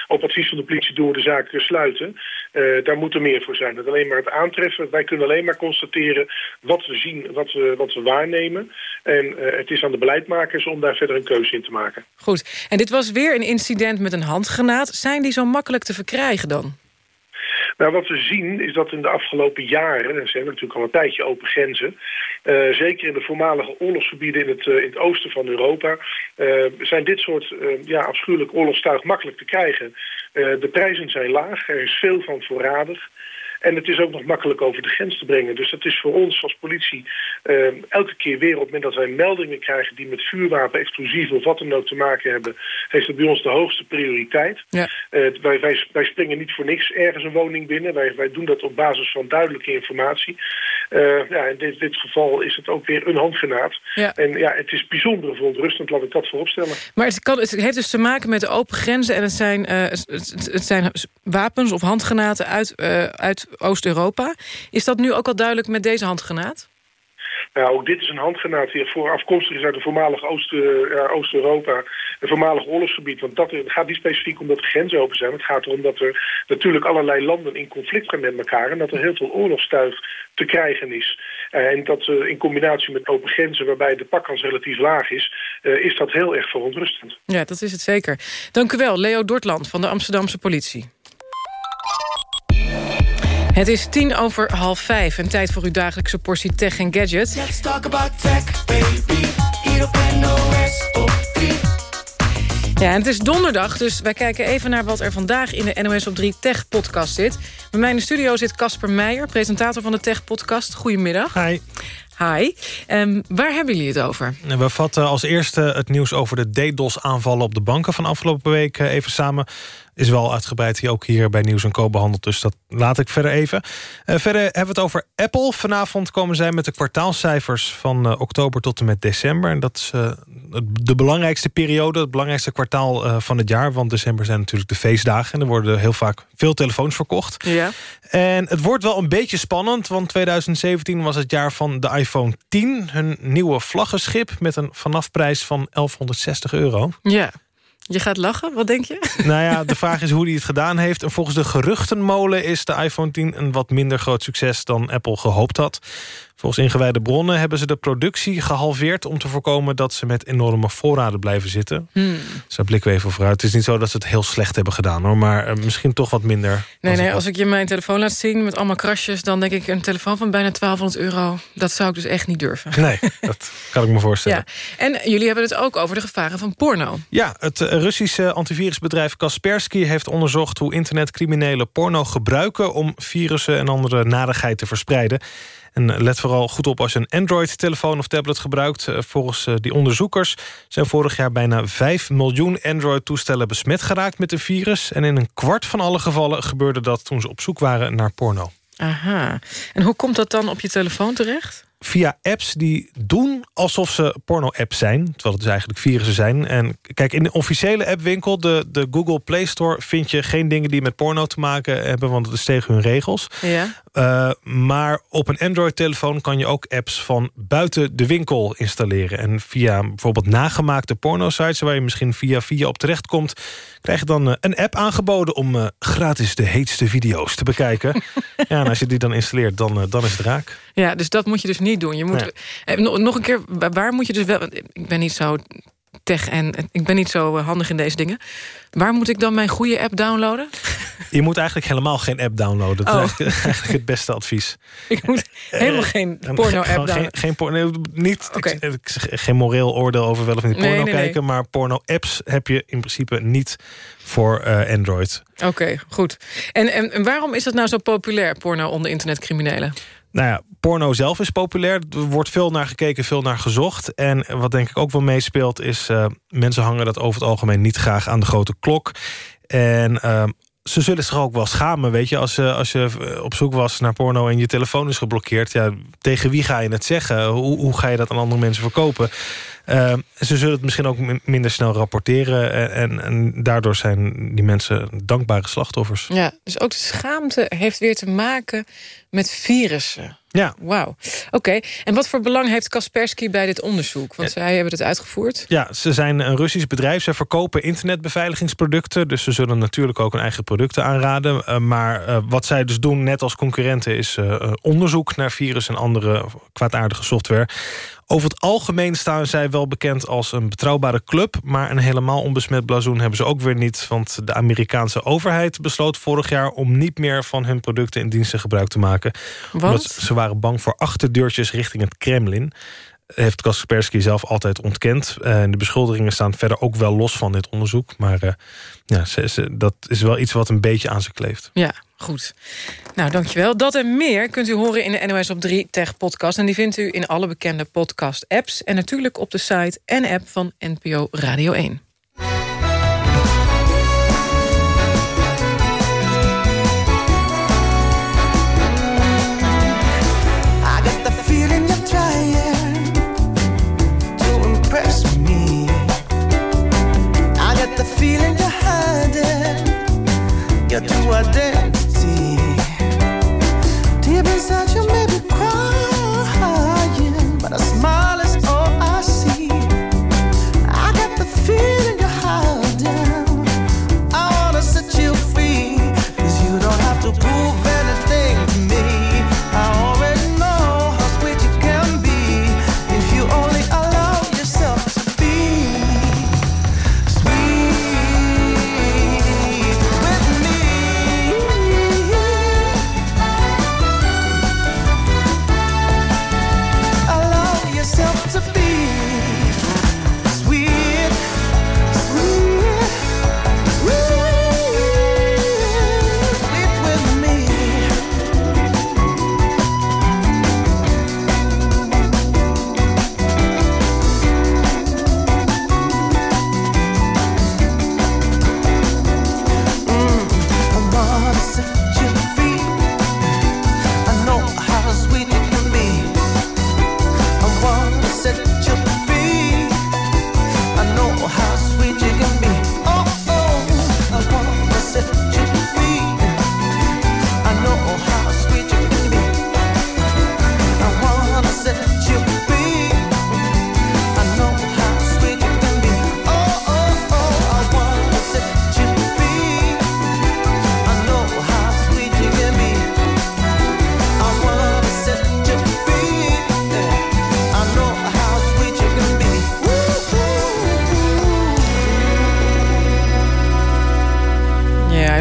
op advies van de politie door de zaak sluiten. Uh, daar moet er meer voor zijn. Dat alleen maar het aantreffen. Wij kunnen alleen maar constateren wat we zien, wat we, wat we waarnemen. En uh, het is aan de beleidmakers om daar verder een keuze in te maken. Goed. En dit was weer een incident met een handgranaat. Zijn die zo makkelijk te verkrijgen dan? Nou, wat we zien is dat in de afgelopen jaren... er zijn natuurlijk al een tijdje open grenzen... Uh, zeker in de voormalige oorlogsgebieden in het, uh, in het oosten van Europa... Uh, zijn dit soort ja, afschuwelijk oorlogstuig makkelijk te krijgen. de prijzen zijn laag, er is veel van voorradig... En het is ook nog makkelijk over de grens te brengen. Dus dat is voor ons als politie uh, elke keer weer op het moment dat wij meldingen krijgen... die met vuurwapen, explosieven of wat dan ook te maken hebben... heeft het bij ons de hoogste prioriteit. Ja. Uh, wij, wij, wij springen niet voor niks ergens een woning binnen. Wij, wij doen dat op basis van duidelijke informatie. Uh, ja, in dit, dit geval is het ook weer een handgranaat. Ja. En ja, het is bijzonder verontrustend, laat ik dat vooropstellen. Maar het, kan, het heeft dus te maken met de open grenzen... en het zijn, het, het zijn wapens of handgranaten uit, uit Oost-Europa. Is dat nu ook al duidelijk met deze handgranaat? Nou, ook dit is een handgranaat die voor afkomstig is uit de voormalige Oost-Europa, Oost een voormalig oorlogsgebied. Want dat het gaat niet specifiek omdat de grenzen open zijn. Het gaat erom dat er natuurlijk allerlei landen in conflict gaan met elkaar. En dat er heel veel oorlogstuig te krijgen is. En dat uh, in combinatie met open grenzen, waarbij de pakkans relatief laag is, is dat heel erg verontrustend. Ja, dat is het zeker. Dank u wel, Leo Dortland van de Amsterdamse politie. Het is tien over half vijf en tijd voor uw dagelijkse portie tech en gadget. Let's talk about tech, baby. Hier op NOS op 3. Ja, en het is donderdag, dus wij kijken even naar wat er vandaag in de NOS op 3 Tech podcast zit. Bij mij in de studio zit Casper Meijer, presentator van de Tech podcast. Goedemiddag. Hi. Hi. Um, waar hebben jullie het over? We vatten als eerste het nieuws over de DDoS-aanvallen op de banken van afgelopen week even samen is wel uitgebreid hier ook hier bij Nieuws en Co behandeld. Dus dat laat ik verder even. Uh, verder hebben we het over Apple. Vanavond komen zij met de kwartaalcijfers van uh, oktober tot en met december. En dat is uh, de belangrijkste periode, het belangrijkste kwartaal van het jaar. Want december zijn natuurlijk de feestdagen. En er worden heel vaak veel telefoons verkocht. Ja. En het wordt wel een beetje spannend. Want 2017 was het jaar van de iPhone 10. Hun nieuwe vlaggenschip met een vanafprijs van 1160 euro. Ja. Je gaat lachen, wat denk je? Nou ja, de vraag is hoe hij het gedaan heeft. En volgens de geruchtenmolen is de iPhone 10 een wat minder groot succes dan Apple gehoopt had. Volgens ingewijde bronnen hebben ze de productie gehalveerd... om te voorkomen dat ze met enorme voorraden blijven zitten. Hmm. Dus daar blikken we even vooruit. Het is niet zo dat ze het heel slecht hebben gedaan, hoor. Maar uh, misschien toch wat minder. Nee, nee, als ik je mijn telefoon laat zien met allemaal krasjes... dan denk ik een telefoon van bijna 1200 euro. Dat zou ik dus echt niet durven. Nee, dat kan ik me voorstellen. Ja. En jullie hebben het ook over de gevaren van porno. Ja, het Russische antivirusbedrijf Kaspersky heeft onderzocht... hoe internetcriminelen porno gebruiken... om virussen en andere narigheid te verspreiden. En let vooral goed op als je een Android-telefoon of tablet gebruikt. Volgens die onderzoekers zijn vorig jaar bijna 5 miljoen Android-toestellen besmet geraakt met een virus. En in een kwart van alle gevallen gebeurde dat toen ze op zoek waren naar porno. Aha. En hoe komt dat dan op je telefoon terecht? Via apps die doen alsof ze porno-apps zijn. Terwijl het dus eigenlijk virussen zijn. En kijk, in de officiële appwinkel, de, de Google Play Store... vind je geen dingen die met porno te maken hebben... want het is tegen hun regels. Ja. Uh, maar op een Android-telefoon kan je ook apps van buiten de winkel installeren. En via bijvoorbeeld nagemaakte porno-sites... waar je misschien via via op terechtkomt... krijg je dan uh, een app aangeboden om uh, gratis de heetste video's te bekijken. ja, en als je die dan installeert, dan, dan is het raak. Ja, dus dat moet je dus niet doen. Je moet, nog, nog een keer, waar moet je dus wel... Ik ben niet zo tech en ik ben niet zo handig in deze dingen. Waar moet ik dan mijn goede app downloaden? Je moet eigenlijk helemaal geen app downloaden. Dat Oh. is eigenlijk, eigenlijk het beste advies. Ik moet helemaal geen porno-app downloaden. Geen, geen porno, niet, ik, ik zeg geen moreel oordeel over wel of niet porno nee, nee. kijken... maar porno-apps heb je in principe niet voor eh, Android. Oké, goed. En, en, en waarom is dat nou zo populair, porno onder internetcriminelen? Nou ja, porno zelf is populair. Er wordt veel naar gekeken, veel naar gezocht. En wat denk ik ook wel meespeelt is... eh, mensen hangen dat over het algemeen niet graag aan de grote klok. En eh, ze zullen zich ook wel schamen, weet je. Als, je- als je eh, op zoek was naar porno en je telefoon is geblokkeerd... Ja, tegen wie ga je het zeggen? Hoe, hoe ga je dat aan andere mensen verkopen? Eh, ze zullen het misschien ook min- minder snel rapporteren. En, en, en daardoor zijn die mensen dankbare slachtoffers. Ja, dus ook de schaamte heeft weer te maken met virussen. Ja. Wauw. Oké, en wat voor belang heeft Kaspersky bij dit onderzoek? Want zij hebben het uitgevoerd. Ja, ze zijn een Russisch bedrijf. Ze verkopen internetbeveiligingsproducten. Dus ze zullen natuurlijk ook hun eigen producten aanraden. Eh, maar eh, wat zij dus doen, net als concurrenten... is eh, onderzoek naar virus en andere kwaadaardige software. Over het algemeen staan zij wel bekend als een betrouwbare club... maar een helemaal onbesmet blazoen hebben ze ook weer niet... want de Amerikaanse overheid besloot vorig jaar... om niet meer van hun producten en diensten gebruik te maken. Want? Omdat ze waren bang voor achterdeurtjes richting het Kremlin heeft Kaspersky zelf altijd ontkend. Eh, En de beschuldigingen staan verder ook wel los van dit onderzoek. Maar eh, ja, ze, ze- dat is wel iets wat een beetje aan ze kleeft. Ja, goed. Nou, dankjewel. Dat en meer kunt u horen in de NOS op 3 Tech podcast. En die vindt u in alle bekende podcast apps. En natuurlijk op de site en app van NPO Radio 1. I get the feeling you're trying to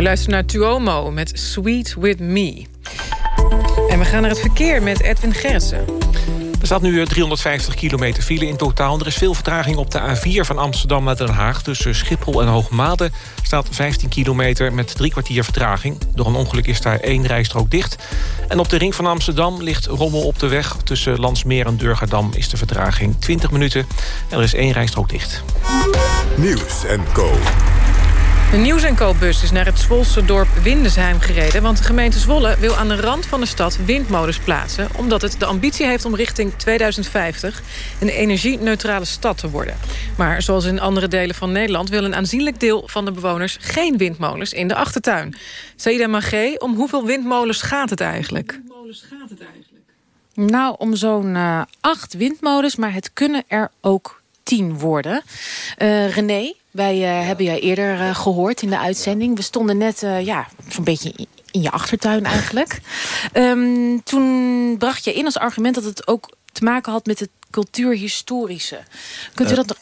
luistert naar Tuomo met Sweet With Me. En we gaan naar het verkeer met Edwin Gerritsen. Er staat nu eh, 350 kilometer file in totaal. Er is veel vertraging op de A4 van Amsterdam naar Den Haag. Tussen Schiphol en Hoogmade staat 15 kilometer met drie kwartier vertraging. Door een ongeluk is daar één rijstrook dicht. En op de ring van Amsterdam ligt rommel op de weg. Tussen Landsmeer en Durgerdam is de vertraging 20 minuten. En er is één rijstrook dicht. Nieuws en Co. De Nieuws Co-bus is naar het Zwolse dorp Windesheim gereden... want de gemeente Zwolle wil aan de rand van de stad windmolens plaatsen... omdat het de ambitie heeft om richting 2050 een energie-neutrale stad te worden. Maar zoals in andere delen van Nederland... wil een aanzienlijk deel van de bewoners geen windmolens in de achtertuin. Saïda Magé, om hoeveel windmolens gaat het eigenlijk? Nou, om zo'n eh, acht windmolens, maar het kunnen er ook tien worden. Eh, René, wij eh, hebben jij eerder eh, gehoord in de uitzending. We stonden net eh, ja, zo'n beetje in- je achtertuin eigenlijk. Ehm, toen bracht je in als argument dat het ook te maken had met het cultuurhistorische. Kunt u dat nog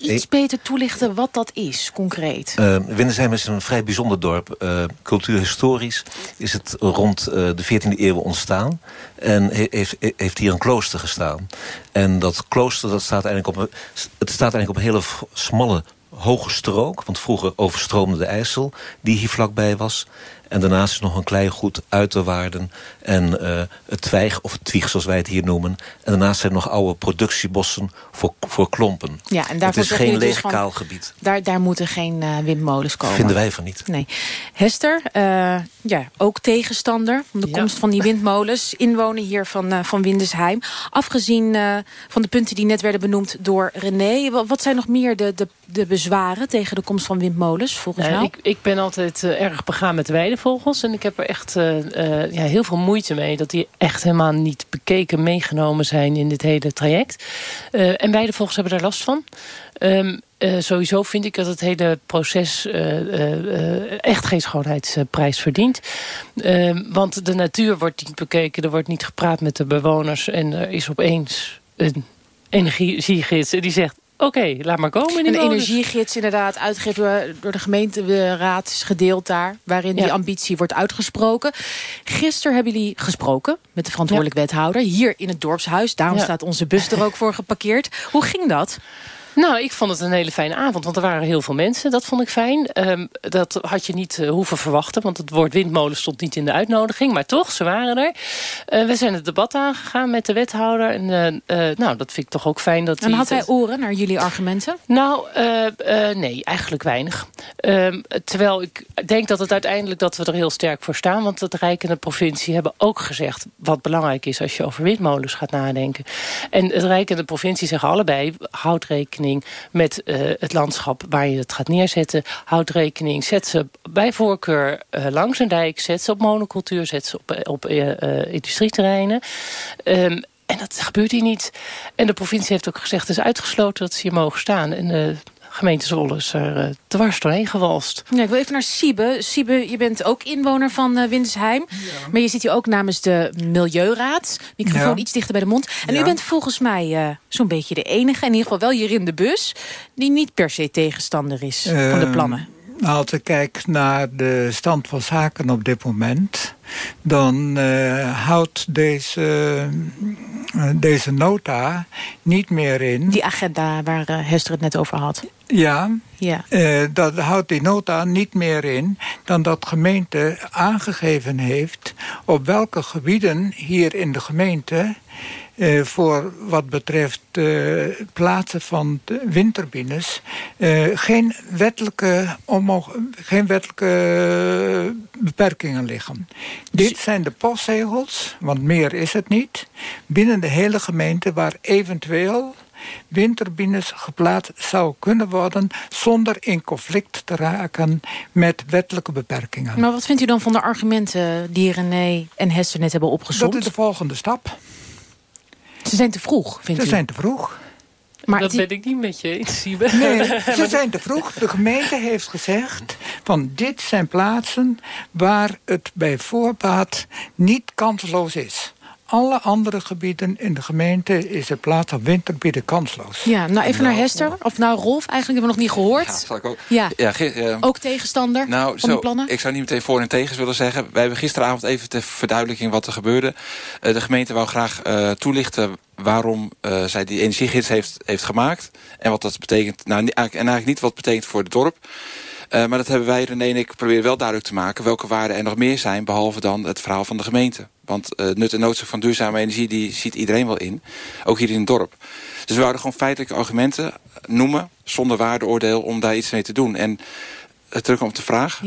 iets beter toelichten wat dat is, concreet? Uh, Windesheim is een vrij bijzonder dorp. Uh, cultuurhistorisch is het rond uh, de 14e eeuw ontstaan. En he- heeft, heeft hier een klooster gestaan. En dat klooster dat staat eigenlijk op een, het staat eigenlijk op een hele smalle hoge strook. Want vroeger overstroomde de IJssel, die hier vlakbij was. En daarnaast is nog een klein goed uiterwaarden. En uh, het twijg, of het twieg zoals wij het hier noemen. En daarnaast zijn nog oude productiebossen voor, voor klompen. Ja, en het daarvoor is zeggen geen dus leeg van- kaal gebied. Daar, daar moeten geen eh, windmolens komen. Vinden wij van niet. Nee. Hester, eh, ja, ook tegenstander van de komst van die windmolens. Inwoner hier van, eh, van Windesheim. Afgezien eh, van de punten die net werden benoemd door René. wa- Wat zijn nog meer de, de, de bezwaren tegen de komst van windmolens volgens jou? ik, ik ben altijd eh, erg begaan met weidevogels. En ik heb er echt eh, eh, ja, heel veel moeite mee... dat die echt helemaal niet bekeken, meegenomen zijn in dit hele traject. Eh, en weidevogels hebben daar last van. Ehm, eh, sowieso vind ik dat het hele proces eh, echt geen schoonheidsprijs verdient. Ehm, want de natuur wordt niet bekeken, er wordt niet gepraat met de bewoners... en er is opeens een energiegids en die zegt... Oké, laat maar komen. die Een energiegids inderdaad, uitgegeven door, de gemeenteraad, is gedeeld daar. Waarin die ambitie wordt uitgesproken. Gisteren hebben jullie gesproken met de verantwoordelijk wethouder. Hier in het dorpshuis. Daarom Ja. staat onze bus er ook voor geparkeerd. Hoe ging dat? Nou, ik vond het een hele fijne avond, want er waren heel veel mensen. Dat vond ik fijn. Ehm, dat had je niet eh, hoeven verwachten, want het woord windmolen stond niet in de uitnodiging. Maar toch, ze waren er. Eh, we zijn het debat aangegaan met de wethouder. En eh, nou, dat vind ik toch ook fijn. Dat En had hij oren naar jullie argumenten? nou, nee, eigenlijk weinig. Ehm, terwijl ik denk dat het uiteindelijk dat we er heel sterk voor staan. Want het Rijk en de provincie hebben ook gezegd... wat belangrijk is als je over windmolens gaat nadenken. En het Rijk en de provincie zeggen allebei... houd rekening met eh, het landschap waar je het gaat neerzetten. Houd rekening, zet ze bij voorkeur eh, langs een dijk... zet ze op monocultuur, zet ze op, op eh, eh, industrieterreinen... Ehm, en dat gebeurt hier niet. En de provincie heeft ook gezegd... het is uitgesloten dat ze hier mogen staan. En de gemeente Zwolle is er eh, dwars doorheen gewalst. Ja, ik wil even naar Siebe. Siebe, je bent ook inwoner van Windesheim. Maar je zit hier ook namens de Milieuraad. Microfoon Ja. iets dichter bij de mond. En Ja. u bent volgens mij eh, zo'n beetje de enige, in ieder geval wel hier in de bus... die niet per se tegenstander is van de Ehm, plannen. Als ik kijk naar de stand van zaken op dit moment... dan eh, houdt deze, eh, deze nota niet meer in... Die agenda waar Hester het net over had. Ja, Ja. eh, dat houdt die nota niet meer in dan dat gemeente aangegeven heeft op welke gebieden hier in de gemeente eh, voor wat betreft eh, plaatsen van windturbines geen wettelijke, geen wettelijke beperkingen liggen. Dit zijn de postregels, want meer is het niet, binnen de hele gemeente waar eventueel windturbines geplaatst zou kunnen worden zonder in conflict te raken met wettelijke beperkingen. Maar wat vindt u dan van de argumenten die René en Hester net hebben opgezond? Dat is de volgende stap. Ze zijn te vroeg, vindt Ze u? zijn te vroeg. Maar dat ben ik niet met je eens. Nee, ze zijn te vroeg. De gemeente heeft gezegd van dit zijn plaatsen waar het bij voorbaat niet kansloos is. Alle andere gebieden in de gemeente is de plaats van windturbine kansloos. Ja, nou even naar Hester. Of nou Rolf, eigenlijk hebben we nog niet gehoord. Ja, zal ik ook. Ja. Eh, Ook tegenstander nou, zo, plannen? ik zou niet meteen voor en tegen willen zeggen. Wij hebben gisteravond even ter verduidelijking wat er gebeurde. Eh, de gemeente wou graag eh, toelichten waarom eh, zij die energiegids heeft, heeft gemaakt. En wat dat betekent. Nou, en eigenlijk niet wat het betekent voor het dorp. Eh, maar dat hebben wij, René en ik, proberen wel duidelijk te maken... welke waarden er nog meer zijn, behalve dan het verhaal van de gemeente. Want eh, nut en noodzaak van duurzame energie, die ziet iedereen wel in. Ook hier in het dorp. Dus we wouden gewoon feitelijke argumenten noemen, zonder waardeoordeel, om daar iets mee te doen. En eh, terug op de vraag.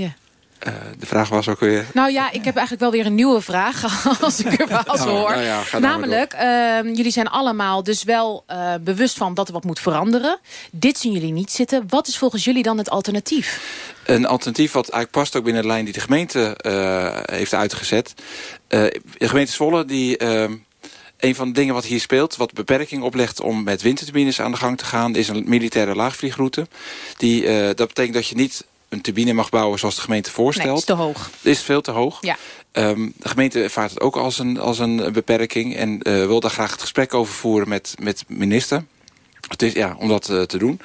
Eh, de vraag was ook weer... Nou ja, ik heb eigenlijk wel weer een nieuwe vraag als ik er wel Nou, hoor. nou ja, Namelijk, ehm, jullie zijn allemaal dus wel eh, bewust van dat er wat moet veranderen. Dit zien jullie niet zitten. Wat is volgens jullie dan het alternatief? Een alternatief wat eigenlijk past ook binnen de lijn die de gemeente eh, heeft uitgezet. De gemeente Zwolle, die, eh, een van de dingen wat hier speelt... wat beperking oplegt om met windturbines aan de gang te gaan... is een militaire laagvliegroute. Die, dat betekent dat je niet een turbine mag bouwen zoals de gemeente voorstelt. Nee, is te hoog. is veel te hoog. Ja. Ehm, de gemeente ervaart het ook als een, als een beperking... en eh, wil daar graag het gesprek over voeren met, met minister... Het is, ja, om dat eh, te doen.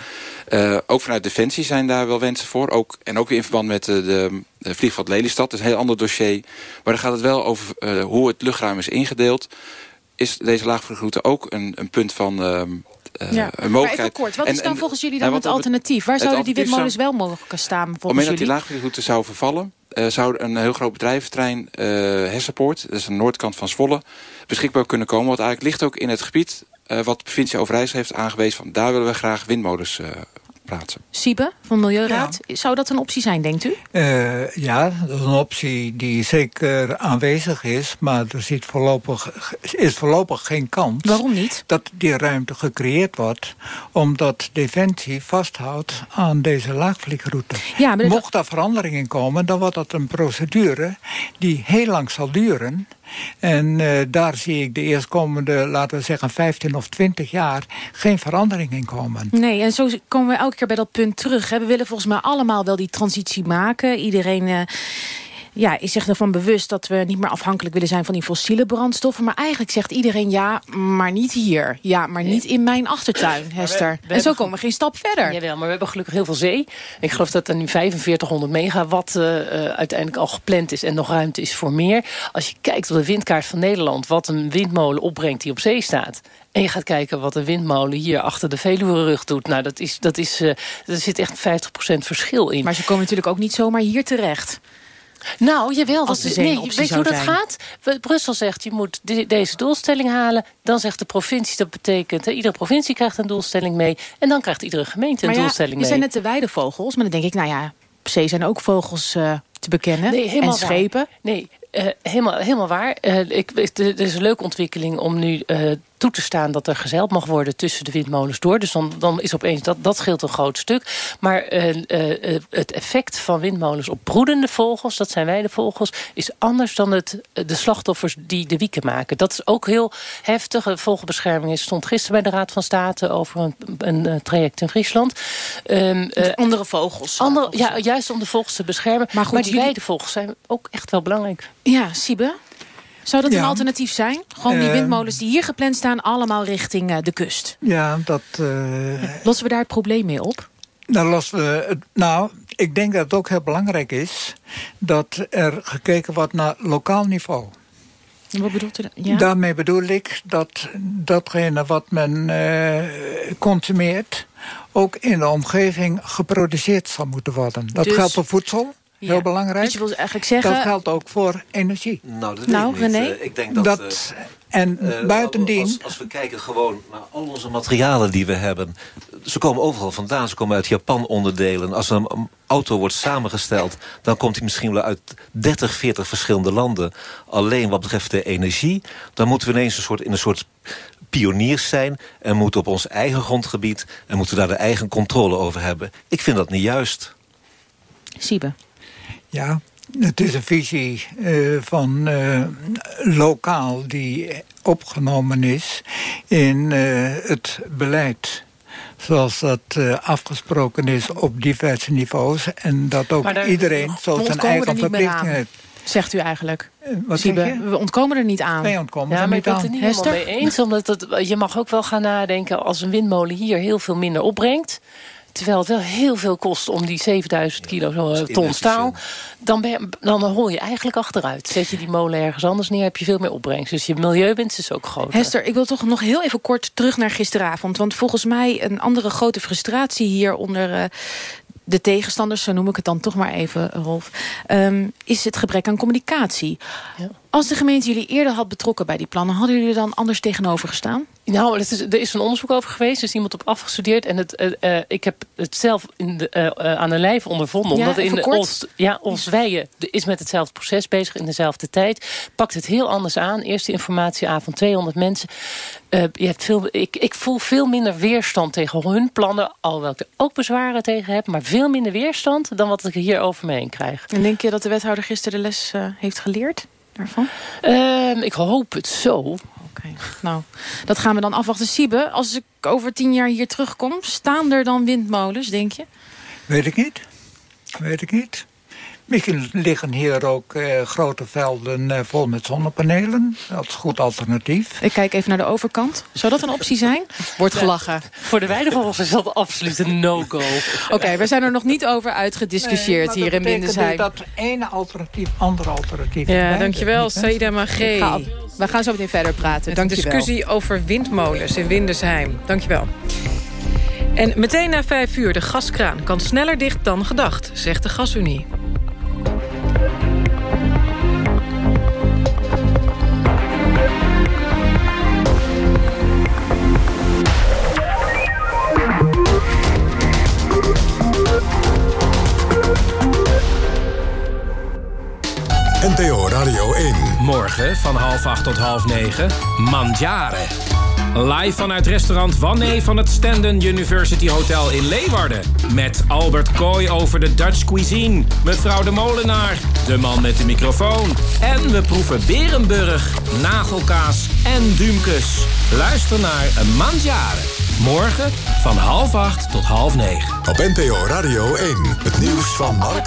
Eh, ook vanuit Defensie zijn daar wel wensen voor. Ook, en ook weer in verband met de, de vliegveld Lelystad. Dat is een heel ander dossier. Maar dan gaat het wel over hoe het luchtruim is ingedeeld. Is deze laagvliegroute ook een, een punt van ehm, eh, Ja. een Maar mogelijkheid? even kort, wat En- is dan en- volgens jullie en dan het alternatief? Waar het zouden die windmolens zou- wel mogen staan op het volgens moment dat die jullie? laagvliegroute zou vervallen... eh, zou een heel groot bedrijventerrein, eh Hessenpoort... dat is aan de noordkant van Zwolle, beschikbaar kunnen komen. Wat eigenlijk ligt ook in het gebied... wat de provincie Overijssel heeft aangewezen... van daar willen we graag windmolens eh, plaatsen. Siebe van Milieuraad, zou dat een optie zijn, denkt u? Eh, ja, dat is een optie die zeker aanwezig is, maar er zit voorlopig, is voorlopig geen kans. Waarom niet? Dat die ruimte gecreëerd wordt, omdat Defensie vasthoudt aan deze laagvliegroute. Ja, maar dat- Mocht daar verandering in komen, dan wordt dat een procedure die heel lang zal duren. En eh, daar zie ik de eerstkomende, laten we zeggen, 15 of 20 jaar geen verandering in komen. Nee, en zo komen we elke keer bij dat punt terug. We willen volgens mij allemaal wel die transitie maken. Iedereen eh, ja, is zich ervan bewust dat we niet meer afhankelijk willen zijn van die fossiele brandstoffen. Maar eigenlijk zegt iedereen ja, maar niet hier. Ja, maar niet in mijn achtertuin, Hester. we en zo komen we geen stap verder. Jawel, maar we hebben gelukkig heel veel zee. Ik geloof dat er nu 4500 megawatt eh, eh, uiteindelijk al gepland is... en nog ruimte is voor meer. Als je kijkt op de windkaart van Nederland... wat een windmolen opbrengt die op zee staat... en je gaat kijken wat een windmolen hier achter de Veluwe-rug doet... nou, dat is, dat is, eh, er zit echt 50% verschil in. Maar ze komen natuurlijk ook niet zomaar hier terecht. Nou, jawel. Als nee, weet je hoe dat zijn. gaat? We- Brussel zegt, je moet de- deze doelstelling halen. Dan zegt de provincie, dat betekent... Hè, iedere provincie krijgt een doelstelling mee. En dan krijgt iedere gemeente een ja, doelstelling mee. zijn net de weidevogels. Maar dan denk ik, nou ja, op zee zijn ook vogels eh, te bekennen. Nee, en schepen. Waar. Nee, eh, helemaal, helemaal waar. Eh, ik, er is een leuke ontwikkeling om nu toe te staan... dat er gezeild mag worden tussen de windmolens door. Dus dan, dan is opeens, dat, dat scheelt een groot stuk. Maar eh, eh, eh, het effect van windmolens op broedende vogels... dat zijn weidevogels, is anders dan het, de slachtoffers die de wieken maken. Dat is ook heel heftig. Vogelbescherming is- stond gisteren bij de Raad van State... over een, een, traject in Friesland. Ehm, eh, andere vogels. Andere, ja, juist om de vogels te beschermen. Maar, goed, die jullie- weidevogels zijn ook echt wel belangrijk. Ja, Siebe. Zou dat een alternatief zijn? Gewoon die Eh. windmolens die hier gepland staan... allemaal richting eh, de kust. Ja, dat... eh, Lossen we daar het probleem mee op? Dan lossen we het. Nou, ik denk dat het ook heel belangrijk is dat er gekeken wordt naar lokaal niveau. Wat bedoelt u? Ja? Daarmee bedoel ik dat datgene wat men consumeert ook in de omgeving geproduceerd zal moeten worden. Dat Dus- geldt voor voedsel. Ja. Heel belangrijk. Dus je wil eigenlijk zeggen- Dat geldt ook voor energie. Nou, dat Nou, weet ik niet. René? Eh, ik denk dat... Dat- eh, en eh, buitendien... Als, als we kijken gewoon naar al onze materialen die we hebben... ze komen overal vandaan. Ze komen uit Japan onderdelen. Als een, een auto wordt samengesteld... dan komt die misschien wel uit 30, 40 verschillende landen. Alleen wat betreft de energie... dan moeten we ineens een soort, in een soort pioniers zijn... en moeten op ons eigen grondgebied... en moeten daar de eigen controle over hebben. Ik vind dat niet juist. Siebe. Ja, het is een visie eh, van eh, lokaal die opgenomen is in eh, het beleid. Zoals dat afgesproken is op diverse niveaus. En dat ook daar- iedereen zo zijn eigen verplichting aan. heeft. Zegt u eigenlijk. wat Siebe, je? We ontkomen er niet aan. Nee, ontkomen Ja, er maar ik niet ben het er aan. niet helemaal mee eens. Omdat het, je mag ook wel gaan nadenken als een windmolen hier heel veel minder opbrengt. Terwijl het wel heel veel kost om die 7000 kilo zo, eh, ton staal. Dan, ben je- dan hol je eigenlijk achteruit. Zet je die molen ergens anders neer, heb je veel meer opbrengst. Dus je milieuwinst is ook groter. Hester, ik wil toch nog heel even kort terug naar gisteravond. Want volgens mij een andere grote frustratie hier onder eh, de tegenstanders... zo noem ik het dan toch maar even, Rolf... ehm, is het gebrek aan communicatie. Als de gemeente jullie eerder had betrokken bij die plannen... hadden jullie er dan anders tegenover gestaan? Nou, het is, er is een onderzoek over geweest. Er is iemand op afgestudeerd. En het, eh, eh, ik heb het zelf in de, eh, aan de lijf ondervonden. Ja, omdat in kort. Oost, ja, Oswijen is met hetzelfde proces bezig in dezelfde tijd. Pakt het heel anders aan. Eerste informatieavond, 200 mensen. Je hebt veel, ik, ik voel veel minder weerstand tegen hun plannen. Alhoewel ik er ook bezwaren tegen heb. Maar veel minder weerstand dan wat ik hier over me heen krijg. En denk je dat de wethouder gisteren de les heeft geleerd daarvan? Ehm, ik hoop het zo. Nou, dat gaan we dan afwachten. Siebe, als ik over tien jaar hier terugkom... staan er dan windmolens, denk je? Weet ik niet. Weet ik niet. Misschien liggen hier ook eh, grote velden eh, vol met zonnepanelen. Dat is een goed alternatief. Ik kijk even naar de overkant. Zou dat een optie zijn? Wordt gelachen. Voor de weidevogels is dat absoluut een no-go. Oké, we zijn er nog niet over uitgediscussieerd hier in Bindesheim. Dat ene alternatief, andere alternatief. Ja, dankjewel? Saida Magé. Ga. We gaan zo meteen verder praten. Een Dankjewel. discussie over windmolens in Windesheim. Dankjewel. En meteen na vijf uur, de gaskraan kan sneller dicht dan gedacht, zegt de Gasunie. Morgen van half acht tot half negen, Mandjaren. Live vanuit restaurant Wanné van het Standen University Hotel in Leeuwarden. Met Albert Kooi over de Dutch cuisine. Mevrouw de Molenaar, de man met de microfoon. En we proeven Berenburg, nagelkaas en duumkus. Luister naar Mandjaren. Morgen van half acht tot half negen. Op NPO Radio 1. Het nieuws van alle.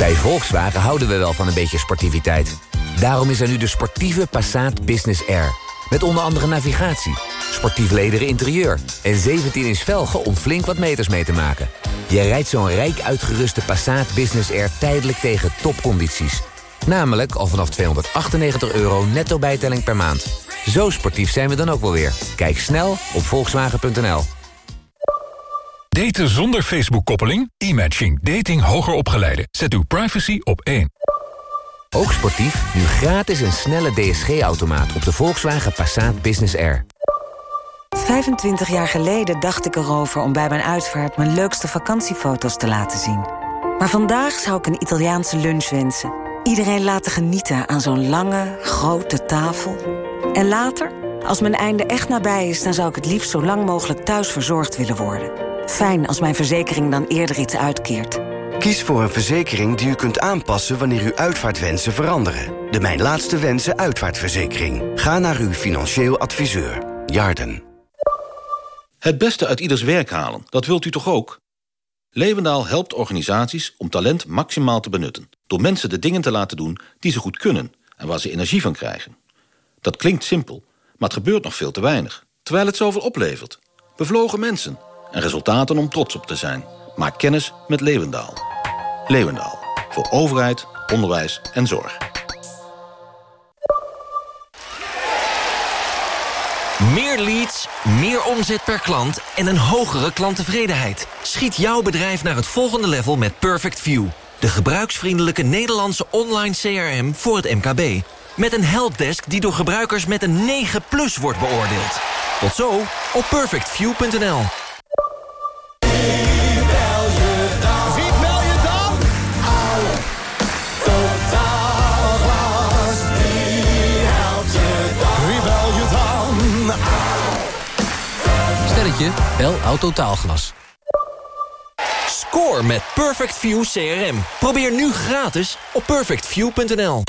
Bij Volkswagen houden we wel van een beetje sportiviteit. Daarom is er nu de sportieve Passat Business Air. Met onder andere navigatie, sportief lederen interieur... en 17-inch velgen om flink wat meters mee te maken. Je rijdt zo'n rijk uitgeruste Passat Business Air tijdelijk tegen topcondities. Namelijk al vanaf 298 euro netto bijtelling per maand. Zo sportief zijn we dan ook wel weer. Kijk snel op volkswagen.nl. Daten zonder Facebook-koppeling? E-matching. Dating hoger opgeleiden. Zet uw privacy op één. Ook sportief, nu gratis een snelle DSG-automaat op de Volkswagen Passat Business Air. 25 jaar geleden dacht ik erover om bij mijn uitvaart... mijn leukste vakantiefoto's te laten zien. Maar vandaag zou ik een Italiaanse lunch wensen. Iedereen laten genieten aan zo'n lange, grote tafel. En later, als mijn einde echt nabij is... dan zou ik het liefst zo lang mogelijk thuis verzorgd willen worden. Fijn als mijn verzekering dan eerder iets uitkeert. Kies voor een verzekering die u kunt aanpassen wanneer uw uitvaartwensen veranderen. De Mijn Laatste Wensen uitvaartverzekering. Ga naar uw financieel adviseur. Jarden. Het beste uit ieders werk halen, dat wilt u toch ook? Leeuwendaal helpt organisaties om talent maximaal te benutten... door mensen de dingen te laten doen die ze goed kunnen... en waar ze energie van krijgen. Dat klinkt simpel, maar het gebeurt nog veel te weinig. Terwijl het zoveel oplevert. Bevlogen mensen en resultaten om trots op te zijn. Maak kennis met Leeuwendaal. Leeuwendaal. Voor overheid, onderwijs en zorg. Meer leads, meer omzet per klant en een hogere klanttevredenheid. Schiet jouw bedrijf naar het volgende level met Perfect View. De gebruiksvriendelijke Nederlandse online CRM voor het MKB. Met een helpdesk die door gebruikers met een 9 plus wordt beoordeeld. Tot zo op perfectview.nl. bel Autotaalglas. Score met Perfect View CRM. Probeer nu gratis op perfectview.nl.